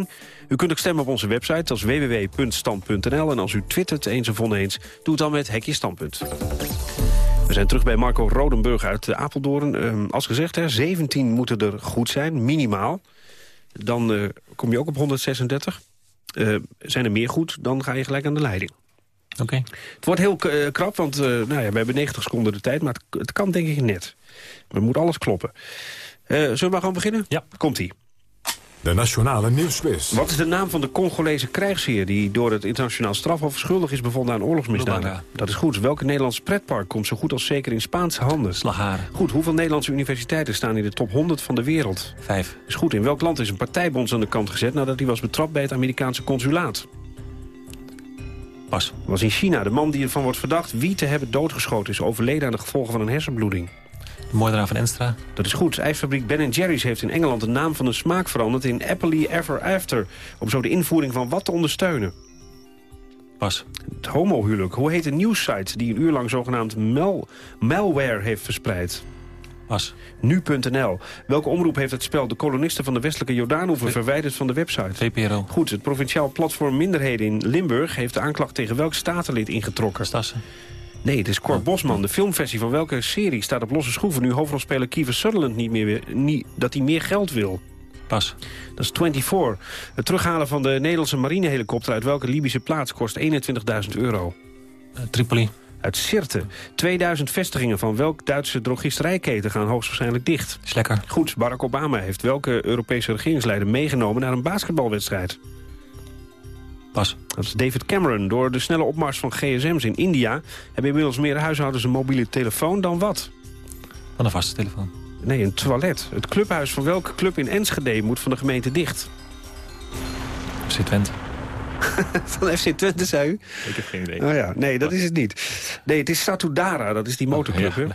0800-1101. U kunt ook stemmen op onze website, dat is www.stand.nl. En als u twittert eens of oneens, doe het dan met Hekje Standpunt. We zijn terug bij Marco Rodenburg uit Apeldoorn. Ehm, als gezegd, hè, 17 moeten er goed zijn, minimaal. Dan eh, kom je ook op 136. Eh, zijn er meer goed, dan ga je gelijk aan de leiding. Oké. Het wordt heel eh, krap, want eh, nou ja, we hebben 90 seconden de tijd, maar het, het kan denk ik net. Er moet alles kloppen. Eh, zullen we maar gewoon beginnen? Ja. Komt-ie. De Nationale Nieuwsquiz. Wat is de naam van de Congolese krijgsheer... die door het internationaal strafhof schuldig is bevonden aan oorlogsmisdaden? Lubanga. Dat is goed. Welke Nederlands pretpark komt zo goed als zeker in Spaanse handen? Slagharen. Goed. Hoeveel Nederlandse universiteiten staan in de top 100 van de wereld? Vijf. Is goed. In welk land is een partijbonds aan de kant gezet... nadat hij was betrapt bij het Amerikaanse consulaat? Pas. was in China. De man die ervan wordt verdacht wie te hebben doodgeschoten... is overleden aan de gevolgen van een hersenbloeding. De moordenaar van Enstra. Dat is goed. IJsfabriek Ben Jerry's heeft in Engeland de naam van de smaak veranderd... in Happily Ever After. Om zo de invoering van wat te ondersteunen. Pas. Het homohuwelijk. Hoe heet de nieuwssite die een uur lang zogenaamd mal malware heeft verspreid? Pas. Nu.nl. Welke omroep heeft het spel De Kolonisten van de Westelijke Jordaanhoever verwijderd van de website? VPRO. Goed, het provinciaal platform Minderheden in Limburg heeft de aanklacht tegen welk statenlid ingetrokken? Stassen. Nee, het is Cor Bosman. De filmversie van welke serie staat op losse schroeven... nu hoofdrolspeler Kiefer Sutherland niet meer, niet, dat hij meer geld wil? Pas. Dat is 24. Het terughalen van de Nederlandse marinehelikopter... uit welke Libische plaats kost 21.000 euro? Uh, Tripoli. Uit Sirte. 2000 vestigingen van welk Duitse drogisterijketen gaan hoogstwaarschijnlijk dicht? Slekker. Goed, Barack Obama heeft welke Europese regeringsleider meegenomen... naar een basketbalwedstrijd? Pas. Dat is David Cameron. Door de snelle opmars van gsm's in India... hebben inmiddels meer huishoudens een mobiele telefoon dan wat? Dan een vaste telefoon. Nee, een toilet. Het clubhuis van welke club in Enschede moet van de gemeente dicht? FC Twente. van FC Twente, zei u? Ik heb geen idee. Oh ja, nee, dat is het niet. Nee, het is Satudara, dat is die motorclub, ja, hè?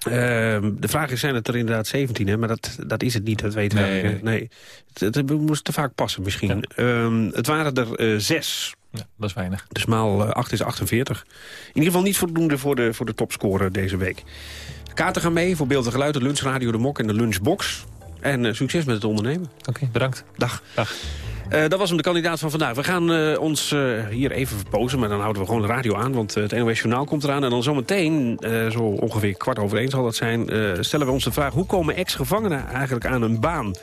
Ehm, de vraag is, zijn het er inderdaad 17, hè? maar dat, dat is het niet, dat weten we Nee, nee. Het, het moest te vaak passen misschien. Ehm, het waren er eh, zes. Ja, dat is weinig. Dus maal eh, 8 is 48. In ieder geval niet voldoende voor de, voor de topscorer deze week. Kaarten gaan mee voor beeld en geluid, de lunchradio, de mok en de lunchbox. En eh, succes met het ondernemen. Oké, bedankt. Dag. Dag. Eh, dat was hem, de kandidaat van vandaag. We gaan eh, ons hier even verpozen, maar dan houden we gewoon de radio aan. Want het NOS Journaal komt eraan. En dan zometeen, zo ongeveer kwart over één zal dat zijn... stellen we ons de vraag, hoe komen ex-gevangenen eigenlijk aan een baan?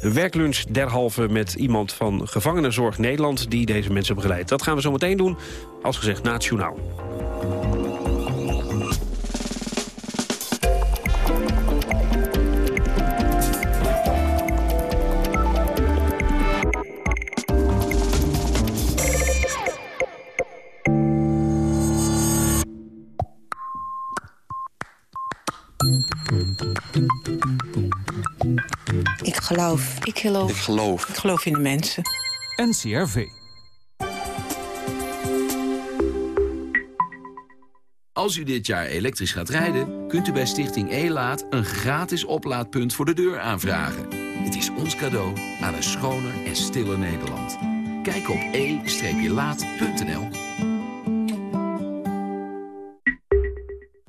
Een werklunch derhalve met iemand van Gevangenenzorg Nederland... die deze mensen begeleidt. Dat gaan we zo meteen doen, als gezegd, na het journaal. Ik geloof. Ik geloof. Ik geloof. Ik geloof in de mensen. NCRV. Als u dit jaar elektrisch gaat rijden, kunt u bij Stichting E-Laat een gratis oplaadpunt voor de deur aanvragen. Het is ons cadeau aan een schoner en stiller Nederland. Kijk op e-laat.nl.